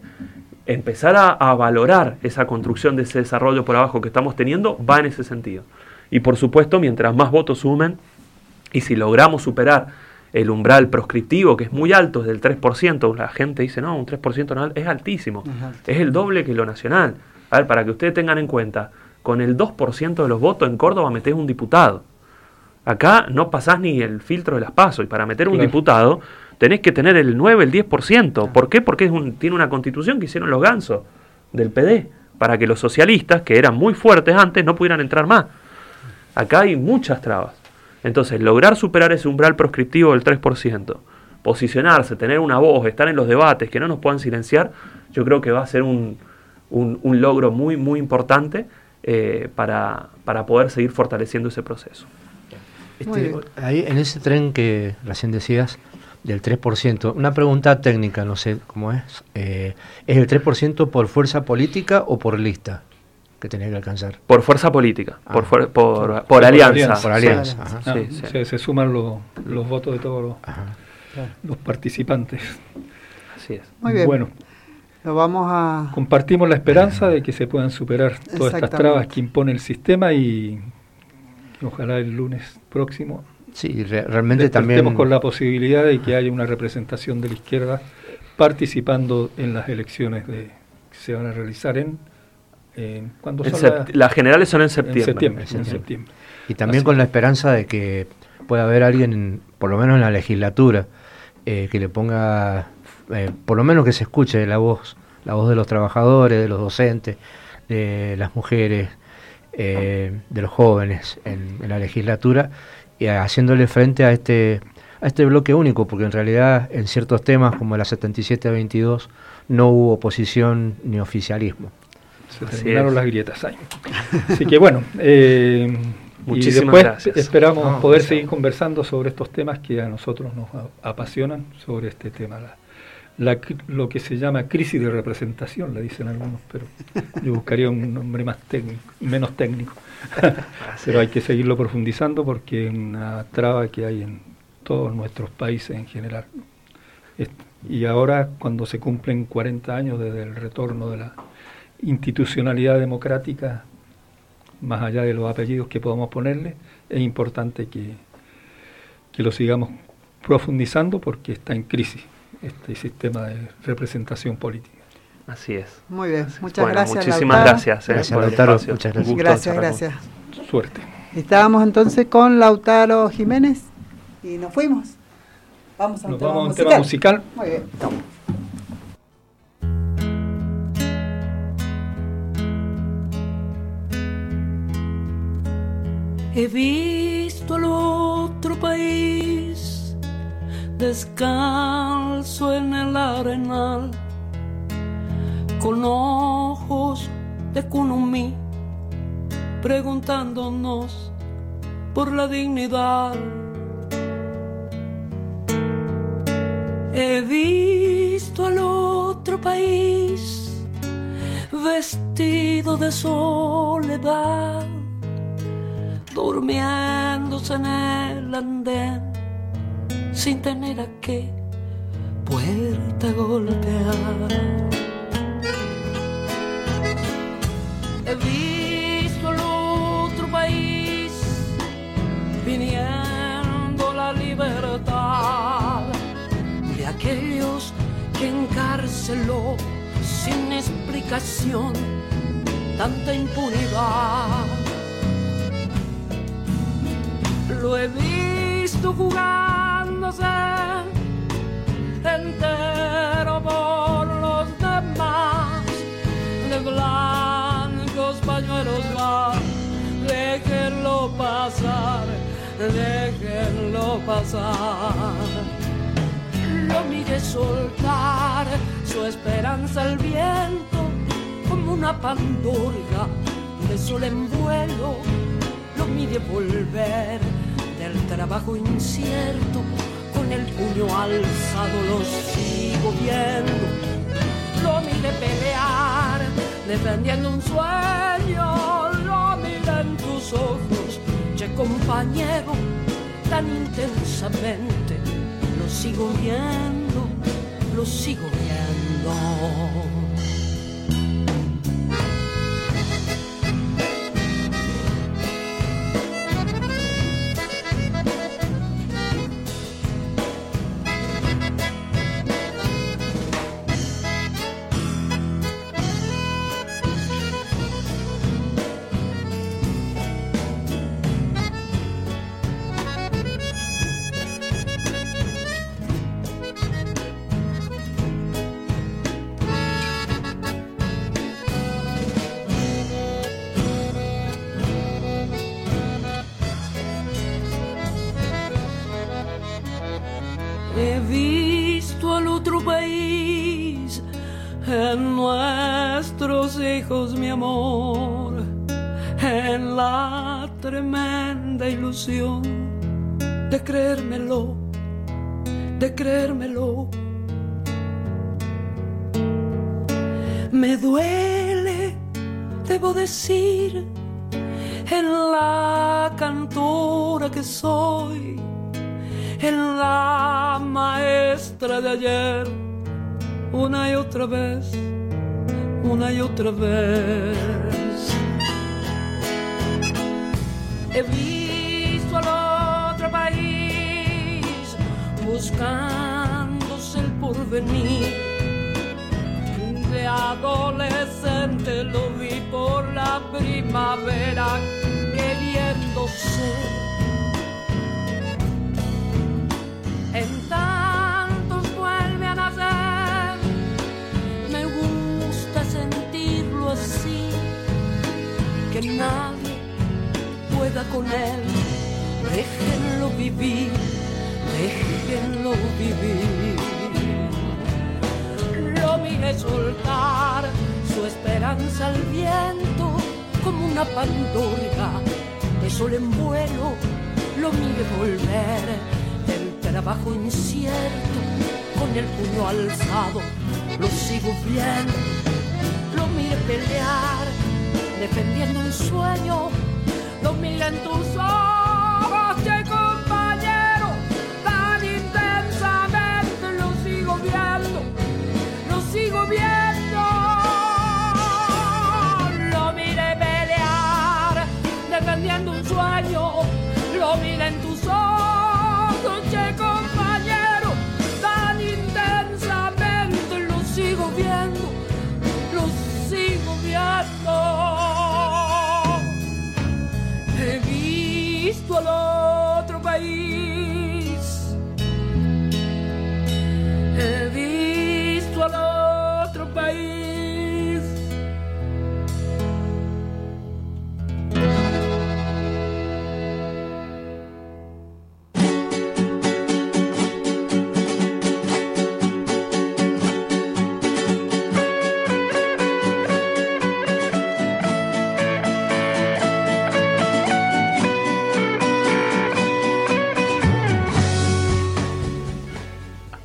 empezar a, a, valorar esa construcción de ese desarrollo por abajo que estamos teniendo va en ese sentido. Y por supuesto, mientras más votos sumen, y si logramos superar el umbral proscriptivo, que es muy alto, es del 3%. La gente dice, no, un 3% es altísimo. Es, el doble que lo nacional. A ver, para que ustedes tengan en cuenta, con el 2% de los votos en Córdoba metés un diputado. Acá no pasás ni el filtro de las pasos. Y para meter un diputado tenés que tener el 9, el 10%. ¿Por qué? Porque es un, tiene una constitución que hicieron los gansos del PD. Para que los socialistas, que eran muy fuertes antes, no pudieran entrar más. Acá hay muchas trabas. Entonces, lograr superar ese umbral proscriptivo del 3%, posicionarse, tener una voz, estar en los debates, que no nos puedan silenciar, yo creo que va a ser un, logro muy, muy importante eh, para, poder seguir fortaleciendo ese proceso. Este, ahí en ese tren que recién decías, del 3%, una pregunta técnica, no sé cómo es, eh, ¿es el 3% por fuerza política o por lista? Que tenía que alcanzar. Por fuerza política, por, ah. por, alianza. Por alianza. Ah, se, suman los votos de todos los, participantes. Así es. Muy bien. Bueno, lo vamos a... Compartimos la esperanza de que se puedan superar todas estas trabas que impone el sistema y ojalá el lunes próximo Sí, realmente también. con la posibilidad de que haya una representación de la izquierda participando en las elecciones de, que se van a realizar en cuando las generales son en septiembre. septiembre, Y también con la esperanza de que pueda haber alguien, por lo menos en la legislatura, eh, que le ponga, eh, por lo menos que se escuche la voz, la voz de los trabajadores, de los docentes, de las mujeres, eh, de los jóvenes en, la legislatura, y haciéndole frente a este a este bloque único, porque en realidad en ciertos temas como la 77 a 22 no hubo oposición ni oficialismo. Se terminaron las grietas ahí. Así que bueno, eh, y después esperamos poder seguir conversando sobre estos temas que a nosotros nos apasionan, sobre este tema, la, lo que se llama crisis de representación, le dicen algunos, pero yo buscaría un nombre más técnico, menos técnico. pero hay que seguirlo profundizando porque es una traba que hay en todos nuestros países en general. Y ahora, cuando se cumplen 40 años desde el retorno de la institucionalidad democrática, más allá de los apellidos que podamos ponerle, es importante que, que lo sigamos profundizando porque está en crisis este sistema de representación política. Así es. Muy bien, muchas Bueno, gracias. muchísimas Lautaro. gracias, eh, Gracias, Lautaro. espacio. Muchas Un gracias. gusto Gracias, gracias. Suerte. Estábamos entonces con Lautaro Jiménez y nos fuimos. Vamos a un Nos tema vamos a un musical. tema musical. Muy bien. He visto al otro país descalzo en el arenal con ojos de Kunumi preguntándonos por la dignidad. He visto al otro país vestido de soledad durmiéndose en el andén sin tener a qué puerta golpear. He visto al otro país viniendo la libertad de aquellos que encarceló sin explicación tanta impunidad lo he visto jugándose entero por los demás. De blancos pañuelos va déjenlo pasar déjenlo pasar. Lo miré soltar su esperanza al viento como una pandorga de sol en vuelo. Lo miré volver del trabajo incierto con el puño alzado lo sigo viendo. Lo miré pelear defendiendo un sueño lo miré en tus ojos. Che compañero tan intensamente lo sigo viendo lo sigo viendo una y otra vez.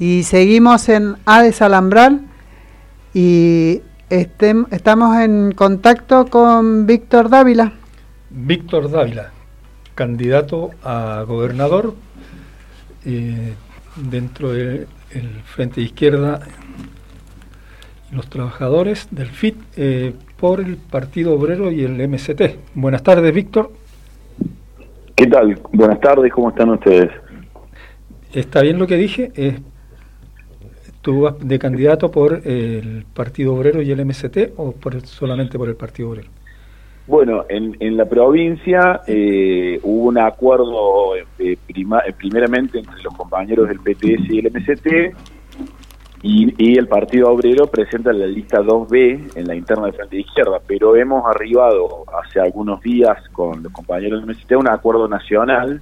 Y seguimos en Hades Alambral y estem- estamos en contacto con Víctor Dávila. Víctor Dávila, candidato a gobernador eh, dentro del Frente de Izquierda y los trabajadores del FIT eh, por el Partido Obrero y el MCT. Buenas tardes, Víctor. ¿Qué tal? Buenas tardes, ¿cómo están ustedes? ¿Está bien lo que dije? Eh, ¿Tú vas de candidato por el Partido Obrero y el MCT o por solamente por el Partido Obrero? Bueno, en, en la provincia eh, hubo un acuerdo eh, prima- eh, primeramente entre los compañeros del PTS y el MCT y, y el Partido Obrero presenta la lista 2B en la interna de Frente de Izquierda, pero hemos arribado hace algunos días con los compañeros del MCT a un acuerdo nacional,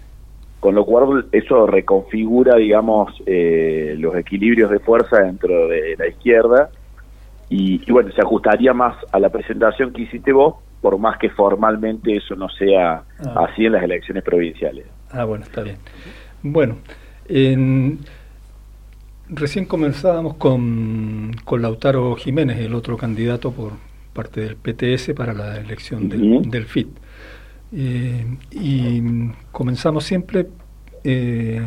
con lo cual eso reconfigura, digamos, eh, los equilibrios de fuerza dentro de la izquierda y, y bueno, se ajustaría más a la presentación que hiciste vos, por más que formalmente eso no sea Ah. así en las elecciones provinciales. Ah, bueno, está bien. Bueno, en- recién comenzábamos con, con Lautaro Jiménez, el otro candidato por parte del PTS para la elección del, FIT. Eh, y comenzamos siempre eh,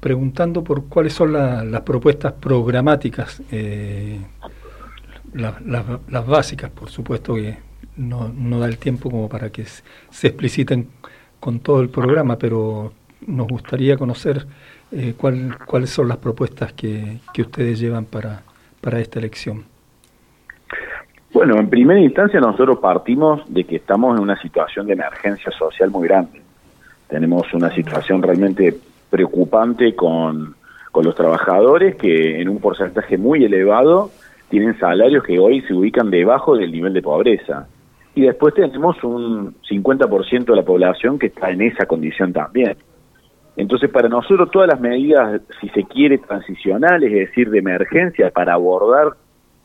preguntando por cuáles son la- las propuestas programáticas, eh, la- la- las básicas, por supuesto que no, no da el tiempo como para que se, se expliciten con todo el programa, pero nos gustaría conocer eh, cuál- cuáles son las propuestas que, que ustedes llevan para, para esta elección. Bueno, en primera instancia nosotros partimos de que estamos en una situación de emergencia social muy grande. Tenemos una situación realmente preocupante con, con los trabajadores que en un porcentaje muy elevado tienen salarios que hoy se ubican debajo del nivel de pobreza. Y después tenemos un 50% de la población que está en esa condición también. Entonces, para nosotros todas las medidas, si se quiere, transicionales, es decir, de emergencia, para abordar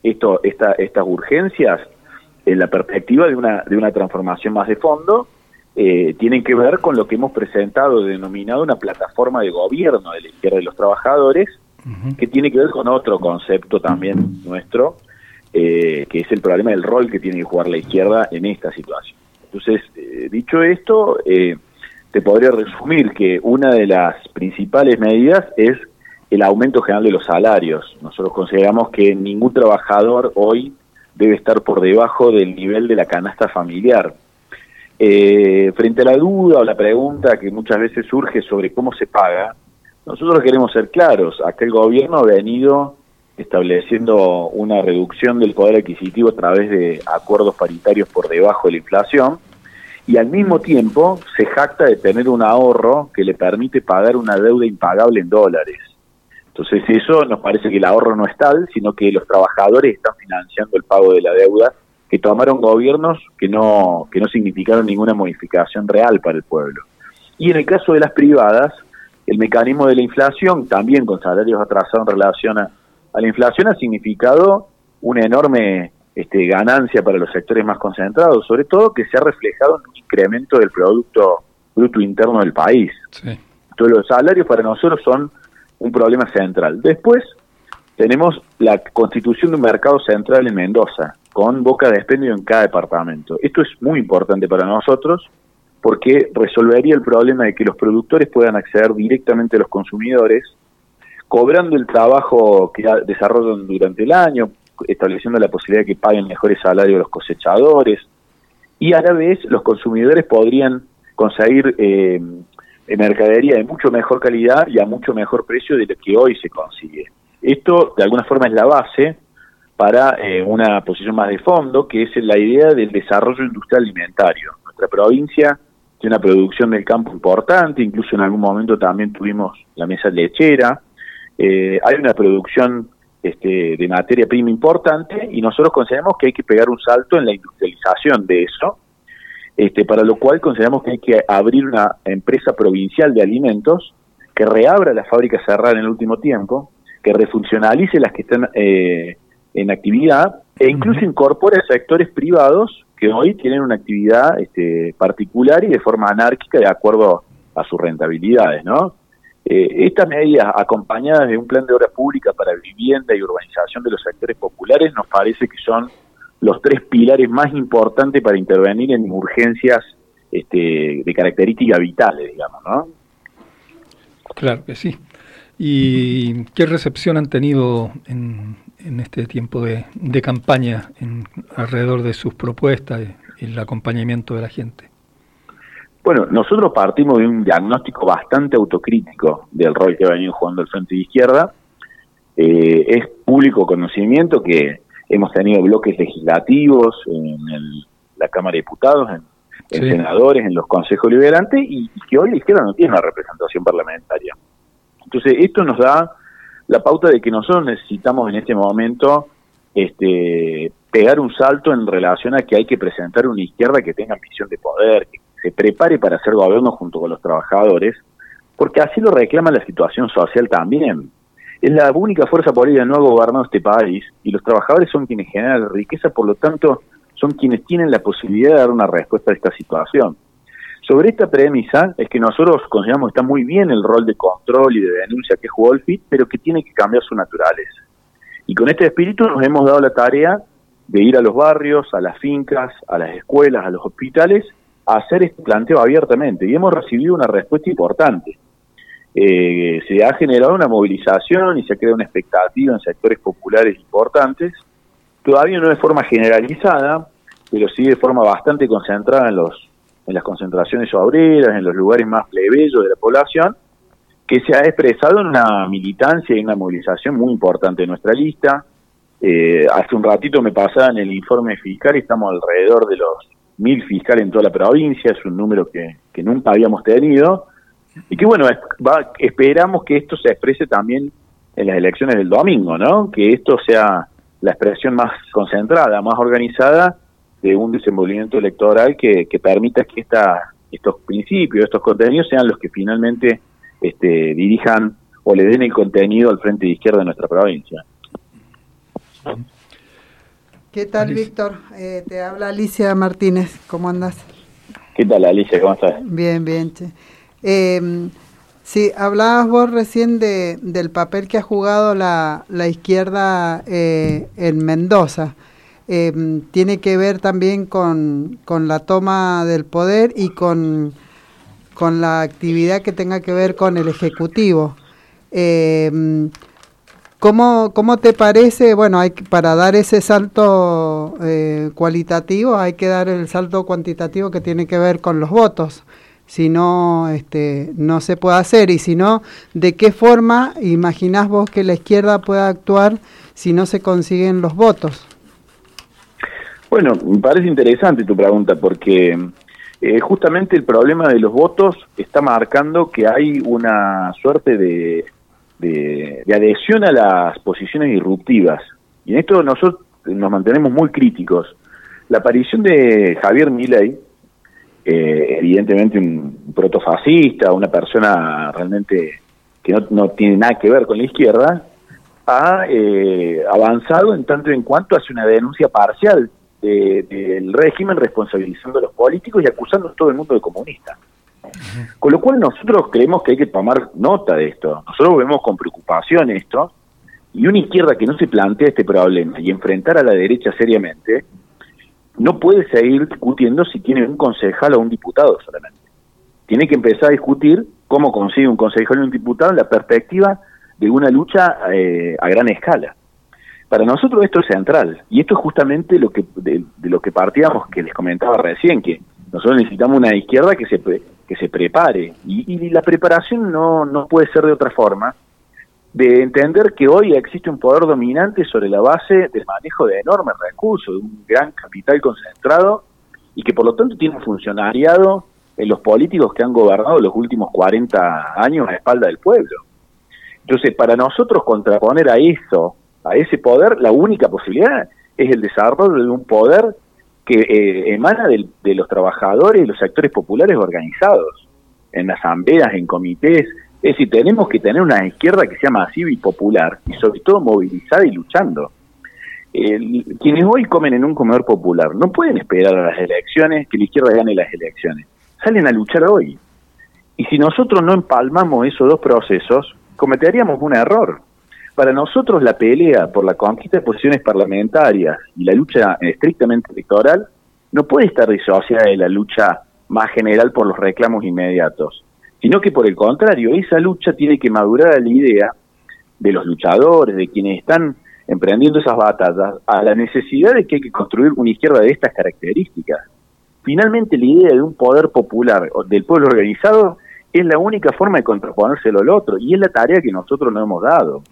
esto, esta, estas urgencias en la perspectiva de una, de una transformación más de fondo, eh, tienen que ver con lo que hemos presentado, denominado una plataforma de gobierno de la izquierda de los trabajadores, que tiene que ver con otro concepto también nuestro, eh, que es el problema del rol que tiene que jugar la izquierda en esta situación. Entonces, eh, dicho esto, eh, te podría resumir que una de las principales medidas es el aumento general de los salarios. Nosotros consideramos que ningún trabajador hoy debe estar por debajo del nivel de la canasta familiar. Eh, frente a la duda o la pregunta que muchas veces surge sobre cómo se paga, nosotros queremos ser claros. Acá el gobierno ha venido estableciendo una reducción del poder adquisitivo a través de acuerdos paritarios por debajo de la inflación y al mismo tiempo se jacta de tener un ahorro que le permite pagar una deuda impagable en dólares. Entonces eso nos parece que el ahorro no es tal, sino que los trabajadores están financiando el pago de la deuda que tomaron gobiernos que no, que no significaron ninguna modificación real para el pueblo. Y en el caso de las privadas, el mecanismo de la inflación, también con salarios atrasados en relación a, a la inflación, ha significado una enorme este, ganancia para los sectores más concentrados, sobre todo que se ha reflejado en un incremento del Producto Bruto Interno del país. Entonces los salarios para nosotros son un problema central. Después tenemos la constitución de un mercado central en Mendoza, con boca de expendio en cada departamento. Esto es muy importante para nosotros porque resolvería el problema de que los productores puedan acceder directamente a los consumidores, cobrando el trabajo que desarrollan durante el año, estableciendo la posibilidad de que paguen mejores salarios los cosechadores, y a la vez los consumidores podrían conseguir eh, mercadería de mucho mejor calidad y a mucho mejor precio de lo que hoy se consigue. Esto de alguna forma es la base para eh, una posición más de fondo, que es la idea del desarrollo industrial alimentario. Nuestra provincia tiene una producción del campo importante, incluso en algún momento también tuvimos la mesa lechera. Eh, hay una producción este, de materia prima importante y nosotros consideramos que hay que pegar un salto en la industrialización de eso, este, para lo cual consideramos que hay que abrir una empresa provincial de alimentos que reabra las fábricas cerradas en el último tiempo, que refuncionalice las que están eh, en actividad e incluso incorpore sectores privados que hoy tienen una actividad este, particular y de forma anárquica de acuerdo a sus rentabilidades, ¿no? Eh, estas medidas, acompañadas de un plan de obra pública para vivienda y urbanización de los sectores populares, nos parece que son los tres pilares más importantes para intervenir en urgencias este, de características vitales, digamos, ¿no? Claro que sí. ¿Y qué recepción han tenido en, en este tiempo de, de campaña en, alrededor de sus propuestas y el acompañamiento de la gente? Bueno, nosotros partimos de un diagnóstico bastante autocrítico del rol que ha venido jugando el Frente de Izquierda. Eh, es público conocimiento que hemos tenido bloques legislativos en la Cámara de Diputados, en, senadores, en los consejos liberantes, y, y, que hoy la izquierda no tiene una representación parlamentaria. Entonces, esto nos da la pauta de que nosotros necesitamos en este momento este, pegar un salto en relación a que hay que presentar una izquierda que tenga visión de poder, que se prepare para hacer gobierno junto con los trabajadores, porque así lo reclama la situación social también. Es la única fuerza política que no ha gobernado este país y los trabajadores son quienes generan la riqueza, por lo tanto son quienes tienen la posibilidad de dar una respuesta a esta situación. Sobre esta premisa es que nosotros consideramos que está muy bien el rol de control y de denuncia que jugó el FIT, pero que tiene que cambiar su naturaleza. Y con este espíritu nos hemos dado la tarea de ir a los barrios, a las fincas, a las escuelas, a los hospitales, a hacer este planteo abiertamente. Y hemos recibido una respuesta importante. Eh, se ha generado una movilización y se ha creado una expectativa en sectores populares importantes, todavía no de forma generalizada, pero sí de forma bastante concentrada en los en las concentraciones obreras, en los lugares más plebeyos de la población, que se ha expresado en una militancia y una movilización muy importante de nuestra lista. Eh, hace un ratito me pasaba en el informe fiscal, estamos alrededor de los mil fiscales en toda la provincia, es un número que, que nunca habíamos tenido, y que bueno, va, esperamos que esto se exprese también en las elecciones del domingo, ¿no? Que esto sea la expresión más concentrada, más organizada de un desenvolvimiento electoral que, permita que esta, estos principios, estos contenidos sean los que finalmente este, dirijan o le den el contenido al frente de izquierda de nuestra provincia. ¿Qué tal, Víctor? Eh, te habla Alicia Martínez. ¿Cómo andas? ¿Qué tal, Alicia? ¿Cómo estás? Bien, bien. Che. Eh, sí, hablabas vos recién de, del papel que ha jugado la, la izquierda eh, en Mendoza eh, tiene que ver también con, con, la toma del poder y con, con, la actividad que tenga que ver con el Ejecutivo. Eh, ¿cómo, ¿Cómo te parece? Bueno, hay para dar ese salto eh, cualitativo hay que dar el salto cuantitativo que tiene que ver con los votos. Si no, este, no se puede hacer. Y si no, ¿de qué forma imaginás vos que la izquierda pueda actuar si no se consiguen los votos? Bueno, me parece interesante tu pregunta porque eh, justamente el problema de los votos está marcando que hay una suerte de, de, adhesión a las posiciones disruptivas. Y en esto nosotros nos mantenemos muy críticos. La aparición de Javier Milei, eh, evidentemente un protofascista, una persona realmente que no, no, tiene nada que ver con la izquierda, ha eh, avanzado en tanto en cuanto hace una denuncia parcial del régimen responsabilizando a los políticos y acusando a todo el mundo de comunista. Con lo cual nosotros creemos que hay que tomar nota de esto. Nosotros vemos con preocupación esto y una izquierda que no se plantea este problema y enfrentar a la derecha seriamente, no puede seguir discutiendo si tiene un concejal o un diputado solamente. Tiene que empezar a discutir cómo consigue un concejal o un diputado en la perspectiva de una lucha eh, a gran escala. Para nosotros esto es central y esto es justamente lo que de, lo que partíamos que les comentaba recién que nosotros necesitamos una izquierda que se que se prepare y, y, la preparación no no puede ser de otra forma de entender que hoy existe un poder dominante sobre la base del manejo de enormes recursos, de un gran capital concentrado y que por lo tanto tiene un funcionariado en los políticos que han gobernado los últimos 40 años a espalda del pueblo. Entonces, para nosotros contraponer a eso a ese poder, la única posibilidad es el desarrollo de un poder que eh, emana de los trabajadores y los sectores populares organizados, en asambleas, en comités. Es decir, tenemos que tener una izquierda que sea masiva y popular, y sobre todo movilizada y luchando. Quienes hoy comen en un comedor popular no pueden esperar a las elecciones, que la izquierda gane las elecciones. Salen a luchar hoy. Y si nosotros no empalmamos esos dos procesos, cometeríamos un error. Para nosotros la pelea por la conquista de posiciones parlamentarias y la lucha estrictamente electoral no puede estar disociada de la lucha más general por los reclamos inmediatos, sino que por el contrario, esa lucha tiene que madurar a la idea de los luchadores, de quienes están emprendiendo esas batallas, a la necesidad de que hay que construir una izquierda de estas características. Finalmente, la idea de un poder popular o del pueblo organizado es la única forma de contraponérselo al otro y es la tarea que nosotros nos hemos dado.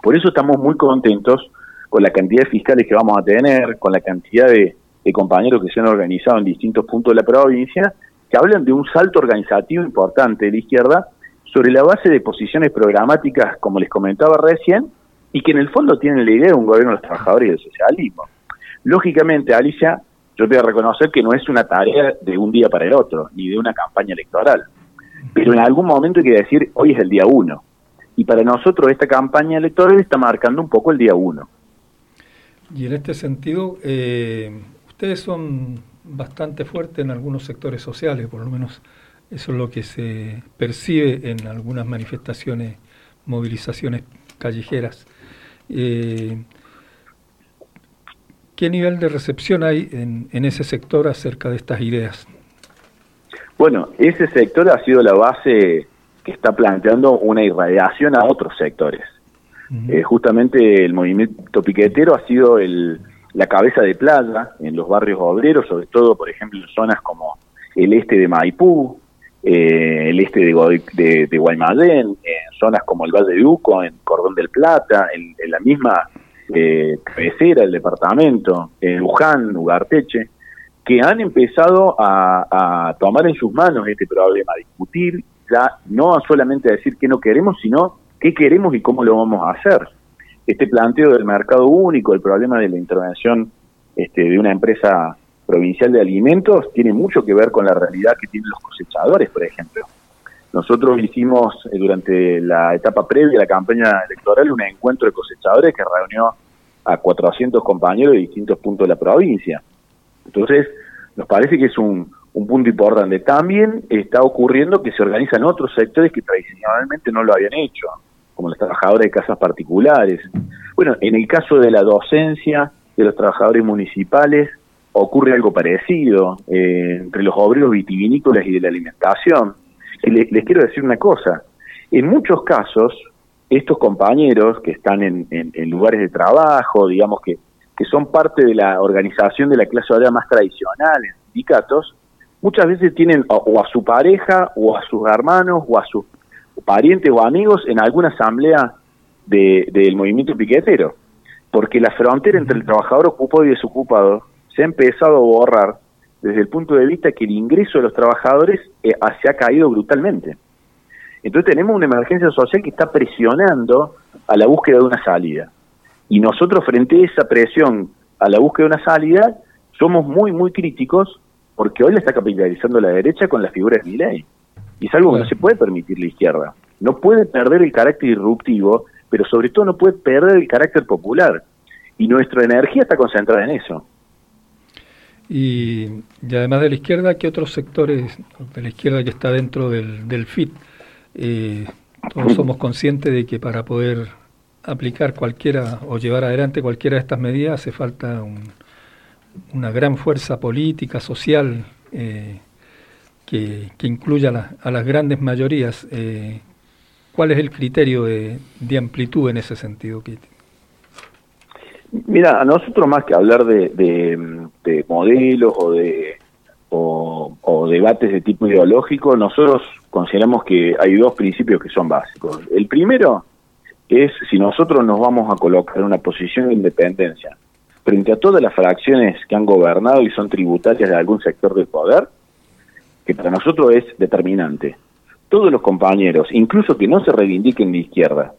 Por eso estamos muy contentos con la cantidad de fiscales que vamos a tener, con la cantidad de, de compañeros que se han organizado en distintos puntos de la provincia, que hablan de un salto organizativo importante de la izquierda sobre la base de posiciones programáticas, como les comentaba recién, y que en el fondo tienen la idea de un gobierno de los trabajadores y del socialismo. Lógicamente, Alicia, yo te voy a reconocer que no es una tarea de un día para el otro, ni de una campaña electoral. Pero en algún momento hay que decir, hoy es el día uno. Y para nosotros esta campaña electoral está marcando un poco el día uno. Y en este sentido, eh, ustedes son bastante fuertes en algunos sectores sociales, por lo menos eso es lo que se percibe en algunas manifestaciones, movilizaciones callejeras. Eh, ¿Qué nivel de recepción hay en, en ese sector acerca de estas ideas? Bueno, ese sector ha sido la base que está planteando una irradiación a otros sectores. Eh, justamente el movimiento piquetero ha sido el, la cabeza de playa en los barrios obreros, sobre todo, por ejemplo, en zonas como el este de Maipú, eh, el este de, de, Guaymallén, en zonas como el Valle de Uco, en Cordón del Plata, en, en la misma eh, cabecera del departamento, en Luján, Ugarteche, que han empezado a, a tomar en sus manos este problema, a discutir, ya no solamente a decir qué no queremos, sino qué queremos y cómo lo vamos a hacer. Este planteo del mercado único, el problema de la intervención este, de una empresa provincial de alimentos, tiene mucho que ver con la realidad que tienen los cosechadores, por ejemplo. Nosotros hicimos eh, durante la etapa previa a la campaña electoral un encuentro de cosechadores que reunió a 400 compañeros de distintos puntos de la provincia. Entonces, nos parece que es un, un punto importante. También está ocurriendo que se organizan otros sectores que tradicionalmente no lo habían hecho, como los trabajadores de casas particulares. Bueno, en el caso de la docencia, de los trabajadores municipales, ocurre algo parecido eh, entre los obreros vitivinícolas y de la alimentación. Y le- les quiero decir una cosa, en muchos casos, estos compañeros que están en, en- en lugares de trabajo, digamos que, que son parte de la organización de la clase obrera más tradicional, en sindicatos, muchas veces tienen o, o a su pareja, o a sus hermanos, o a sus parientes o amigos en alguna asamblea de- del movimiento piquetero. Porque la frontera entre el trabajador ocupado y desocupado se ha empezado a borrar desde el punto de vista que el ingreso de los trabajadores eh, se ha caído brutalmente. Entonces tenemos una emergencia social que está presionando a la búsqueda de una salida. Y nosotros frente a esa presión a la búsqueda de una salida, somos muy, muy críticos porque hoy la está capitalizando la derecha con la figura de Milei. Y es algo que no se puede permitir la izquierda. No puede perder el carácter disruptivo, pero sobre todo no puede perder el carácter popular. Y nuestra energía está concentrada en eso. Y, y además de la izquierda, ¿qué otros sectores de la izquierda que está dentro del, del FIT? Eh, todos somos conscientes de que para poder aplicar cualquiera o llevar adelante cualquiera de estas medidas hace falta un- una gran fuerza política, social, eh, que, que incluya a, la- a las grandes mayorías. Eh, ¿Cuál es el criterio de, amplitud en ese sentido, Kitty? Mira, a nosotros más que hablar de, de- de modelos o de o debates de tipo ideológico, nosotros consideramos que hay dos principios que son básicos. El primero es si nosotros nos vamos a colocar en una posición de independencia frente a todas las fracciones que han gobernado y son tributarias de algún sector del poder, que para nosotros es determinante. Todos los compañeros, incluso que no se reivindiquen de izquierda,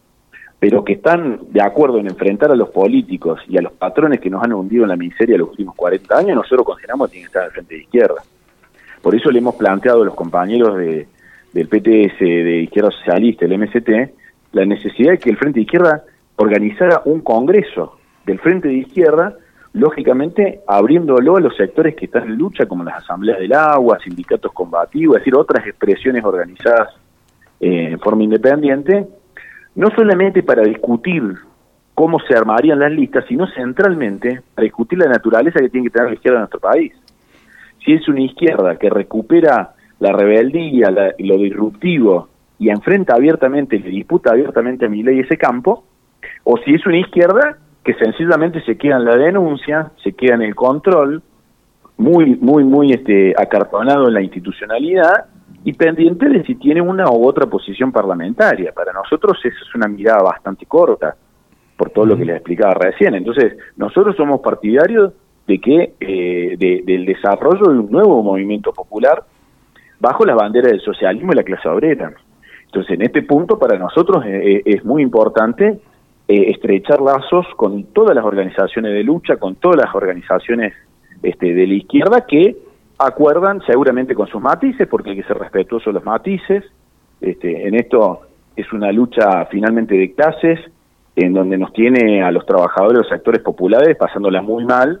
pero que están de acuerdo en enfrentar a los políticos y a los patrones que nos han hundido en la miseria los últimos 40 años, nosotros consideramos que tienen que estar al frente de izquierda. Por eso le hemos planteado a los compañeros de, del PTS, de Izquierda Socialista, el MST, la necesidad de que el Frente de Izquierda organizara un congreso del Frente de Izquierda, lógicamente abriéndolo a los sectores que están en lucha, como las asambleas del agua, sindicatos combativos, es decir, otras expresiones organizadas eh, en forma independiente, no solamente para discutir cómo se armarían las listas, sino centralmente para discutir la naturaleza que tiene que tener la izquierda en nuestro país. Si es una izquierda que recupera la rebeldía, lo disruptivo y enfrenta abiertamente, le disputa abiertamente a mi ley ese campo, o si es una izquierda que sencillamente se queda en la denuncia, se queda en el control, muy, muy, muy este, acartonado en la institucionalidad y pendiente de si tiene una u otra posición parlamentaria. Para nosotros esa es una mirada bastante corta, por todo lo que les explicaba recién. Entonces, nosotros somos partidarios de que eh, del desarrollo de un nuevo movimiento popular bajo la bandera del socialismo y la clase obrera. Entonces, en este punto, para nosotros eh, eh, es muy importante estrechar lazos con todas las organizaciones de lucha, con todas las organizaciones este, de la izquierda que acuerdan seguramente con sus matices, porque hay que ser respetuosos los matices. Este, en esto es una lucha finalmente de clases, en donde nos tiene a los trabajadores, los sectores populares, pasándola muy mal,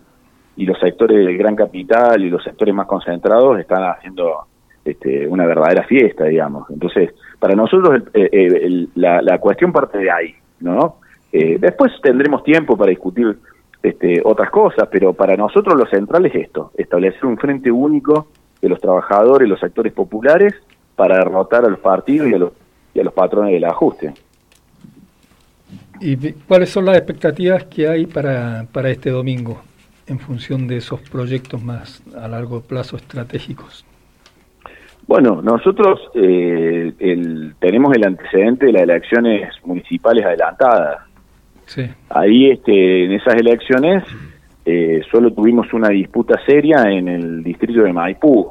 y los sectores del gran capital y los sectores más concentrados están haciendo este, una verdadera fiesta, digamos. Entonces, para nosotros eh, eh, la, la, cuestión parte de ahí, ¿no? Eh, después tendremos tiempo para discutir este, otras cosas, pero para nosotros lo central es esto, establecer un frente único de los trabajadores los sectores populares para derrotar a los partidos y a los, y a los patrones del ajuste. ¿Y cuáles son las expectativas que hay para, para este domingo en función de esos proyectos más a largo plazo estratégicos? Bueno, nosotros eh, el, tenemos el antecedente de las elecciones municipales adelantadas Ahí, este, en esas elecciones, eh, solo tuvimos una disputa seria en el distrito de Maipú.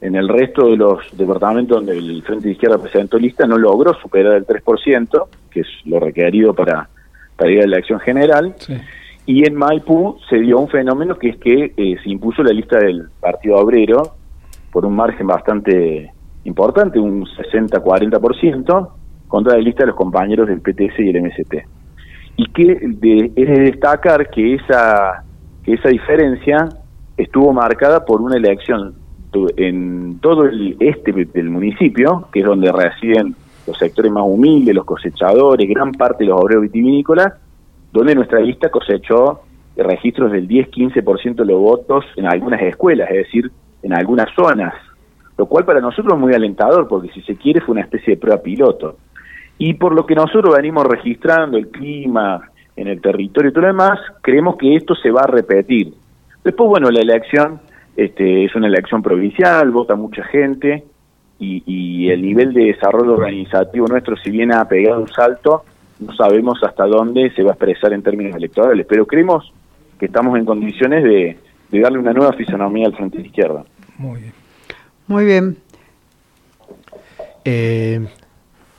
En el resto de los departamentos donde el Frente de Izquierda presentó lista no logró superar el 3%, que es lo requerido para, para ir a la elección general. Y en Maipú se dio un fenómeno que es que eh, se impuso la lista del Partido Obrero por un margen bastante importante, un 60-40%, contra la lista de los compañeros del PTS y el MST y que de, es de destacar que esa, que esa diferencia estuvo marcada por una elección en todo el este del municipio, que es donde residen los sectores más humildes, los cosechadores, gran parte de los obreros vitivinícolas, donde nuestra lista cosechó registros del 10-15% de los votos en algunas escuelas, es decir, en algunas zonas, lo cual para nosotros es muy alentador, porque si se quiere fue una especie de prueba piloto. Y por lo que nosotros venimos registrando, el clima en el territorio y todo lo demás, creemos que esto se va a repetir. Después, bueno, la elección este, es una elección provincial, vota mucha gente y, el nivel de desarrollo organizativo nuestro, si bien ha pegado un salto, no sabemos hasta dónde se va a expresar en términos electorales, pero creemos que estamos en condiciones de, darle una nueva fisonomía al frente de izquierda. Muy bien. Muy bien. Eh,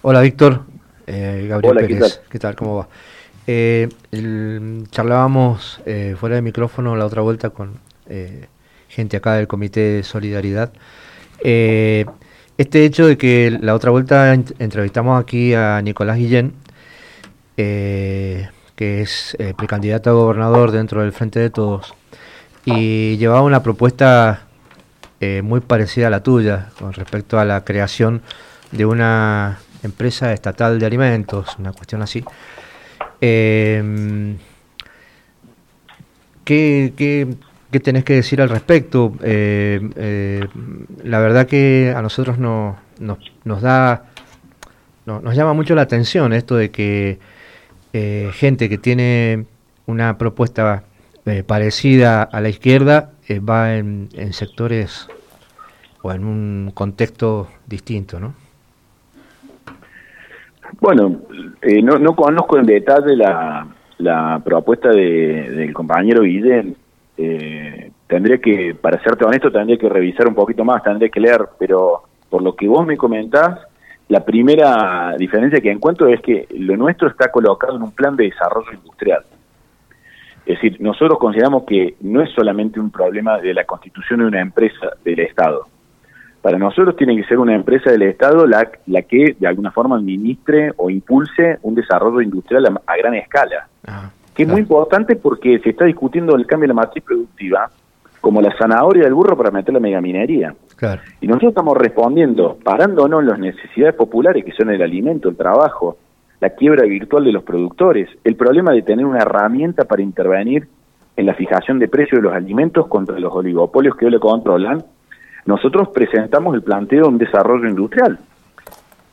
Hola Víctor, eh, Gabriel Pérez, ¿qué tal? ¿Cómo va? Eh, charlábamos eh, fuera de micrófono la otra vuelta con gente acá del Comité de Solidaridad. este hecho de que la otra vuelta entrevistamos aquí a Nicolás Guillén, que es precandidato a gobernador dentro del Frente de Todos, y llevaba una propuesta muy parecida a la tuya con respecto a la creación de una empresa estatal de alimentos, una cuestión así. Eh, ¿qué, qué, tenés que decir al respecto? Eh, eh, la verdad que a nosotros no, nos da, nos llama mucho la atención esto de que eh, gente que tiene una propuesta parecida a la izquierda va en, en sectores o en un contexto distinto, ¿no? Bueno, eh, no, no conozco en detalle la, la propuesta de, del compañero Guillén. Eh, tendría que, para serte honesto, tendría que revisar un poquito más, tendría que leer, pero por lo que vos me comentás, la primera diferencia que encuentro es que lo nuestro está colocado en un plan de desarrollo industrial. Es decir, nosotros consideramos que no es solamente un problema de la constitución de una empresa del Estado. Para nosotros tiene que ser una empresa del Estado la, la que de alguna forma administre o impulse un desarrollo industrial a, a gran escala. que es muy importante porque se está discutiendo el cambio de la matriz productiva como la zanahoria del burro para meter la megaminería. Claro. Y nosotros estamos respondiendo, parándonos en las necesidades populares que son el alimento, el trabajo, la quiebra virtual de los productores, el problema de tener una herramienta para intervenir en la fijación de precios de los alimentos contra los oligopolios que hoy lo controlan, nosotros presentamos el planteo de un desarrollo industrial.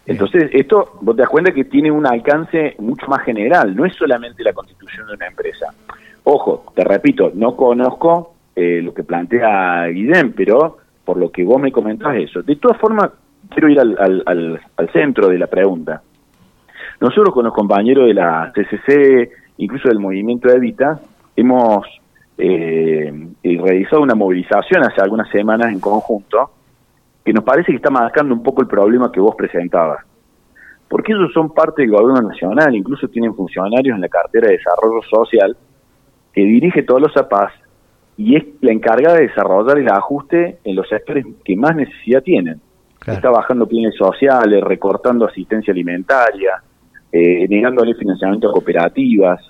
Entonces, esto, vos te das cuenta que tiene un alcance mucho más general, no es solamente la constitución de una empresa. Ojo, te repito, no conozco eh, lo que plantea Guillem, pero por lo que vos me comentás eso. De todas formas, quiero ir al, al, al, al centro de la pregunta. Nosotros con los compañeros de la CCC, incluso del movimiento Evita, hemos eh, realizado una movilización hace algunas semanas en conjunto que nos parece que está marcando un poco el problema que vos presentabas. Porque ellos son parte del gobierno nacional, incluso tienen funcionarios en la cartera de desarrollo social que dirige todos los APAS y es la encargada de desarrollar el ajuste en los sectores que más necesidad tienen. Está bajando planes sociales, recortando asistencia alimentaria, eh, negándole financiamiento a cooperativas.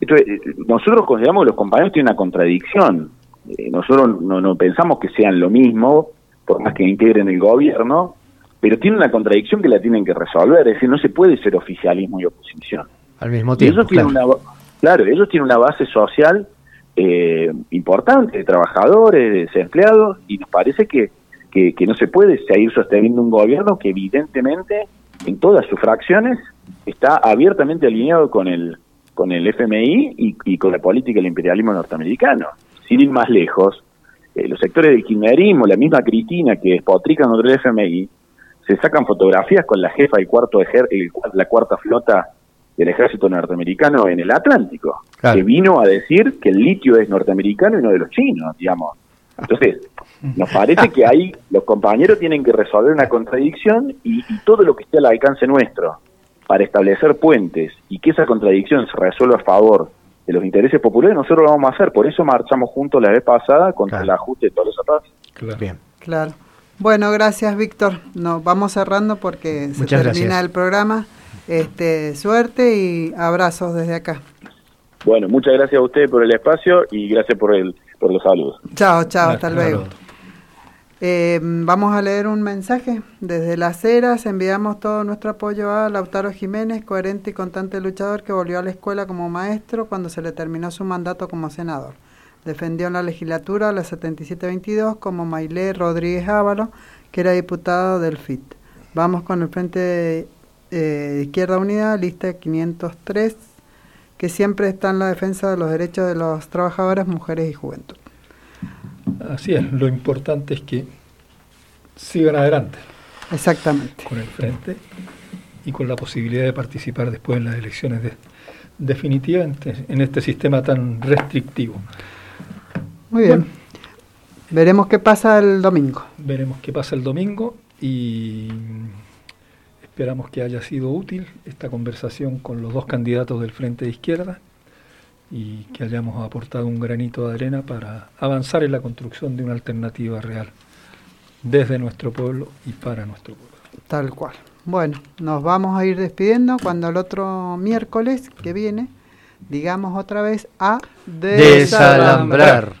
Entonces, nosotros consideramos que los compañeros tienen una contradicción. Eh, nosotros no, no pensamos que sean lo mismo, por más que integren el gobierno, pero tienen una contradicción que la tienen que resolver. Es decir, no se puede ser oficialismo y oposición. Al mismo tiempo. ellos tienen claro. una, claro, ellos tienen una base social eh, importante de trabajadores, de desempleados, y nos parece que, que, que no se puede seguir sosteniendo un gobierno que evidentemente en todas sus fracciones está abiertamente alineado con el con el FMI y, y con la política del imperialismo norteamericano. Sin ir más lejos, eh, los sectores del kirchnerismo, la misma Cristina que despotrican contra el FMI, se sacan fotografías con la jefa del cuarto ejer el- la cuarta flota del ejército norteamericano en el Atlántico, Claro. que vino a decir que el litio es norteamericano y no de los chinos, digamos. Entonces, nos parece que ahí los compañeros tienen que resolver una contradicción y, y todo lo que esté al alcance nuestro para establecer puentes y que esa contradicción se resuelva a favor de los intereses populares, nosotros lo vamos a hacer. Por eso marchamos juntos la vez pasada contra el ajuste de todos los zapatos. Bien. Claro. Bueno, gracias Víctor. Nos vamos cerrando porque se Muchas termina gracias. el programa. Este, suerte y abrazos desde acá. Bueno, muchas gracias a ustedes por el espacio y gracias por el por los saludos. Chao, chao, hasta Hasta luego. Eh, vamos a leer un mensaje. Desde Las Heras enviamos todo nuestro apoyo a Lautaro Jiménez, coherente y constante luchador que volvió a la escuela como maestro cuando se le terminó su mandato como senador. Defendió en la legislatura la 7722 como Mailé Rodríguez Ávalo, que era diputado del FIT. Vamos con el Frente eh, Izquierda Unida, lista 503, que siempre está en la defensa de los derechos de los trabajadores, mujeres y juventud. Así es, lo importante es que sigan adelante. Exactamente. Con el frente y con la posibilidad de participar después en las elecciones de, definitivas en este, en este sistema tan restrictivo. Muy bien. Veremos qué pasa el domingo. Veremos qué pasa el domingo y esperamos que haya sido útil esta conversación con los dos candidatos del Frente de Izquierda y que hayamos aportado un granito de arena para avanzar en la construcción de una alternativa real desde nuestro pueblo y para nuestro pueblo. Tal cual. Bueno, nos vamos a ir despidiendo cuando el otro miércoles que viene digamos otra vez a Desalambrar.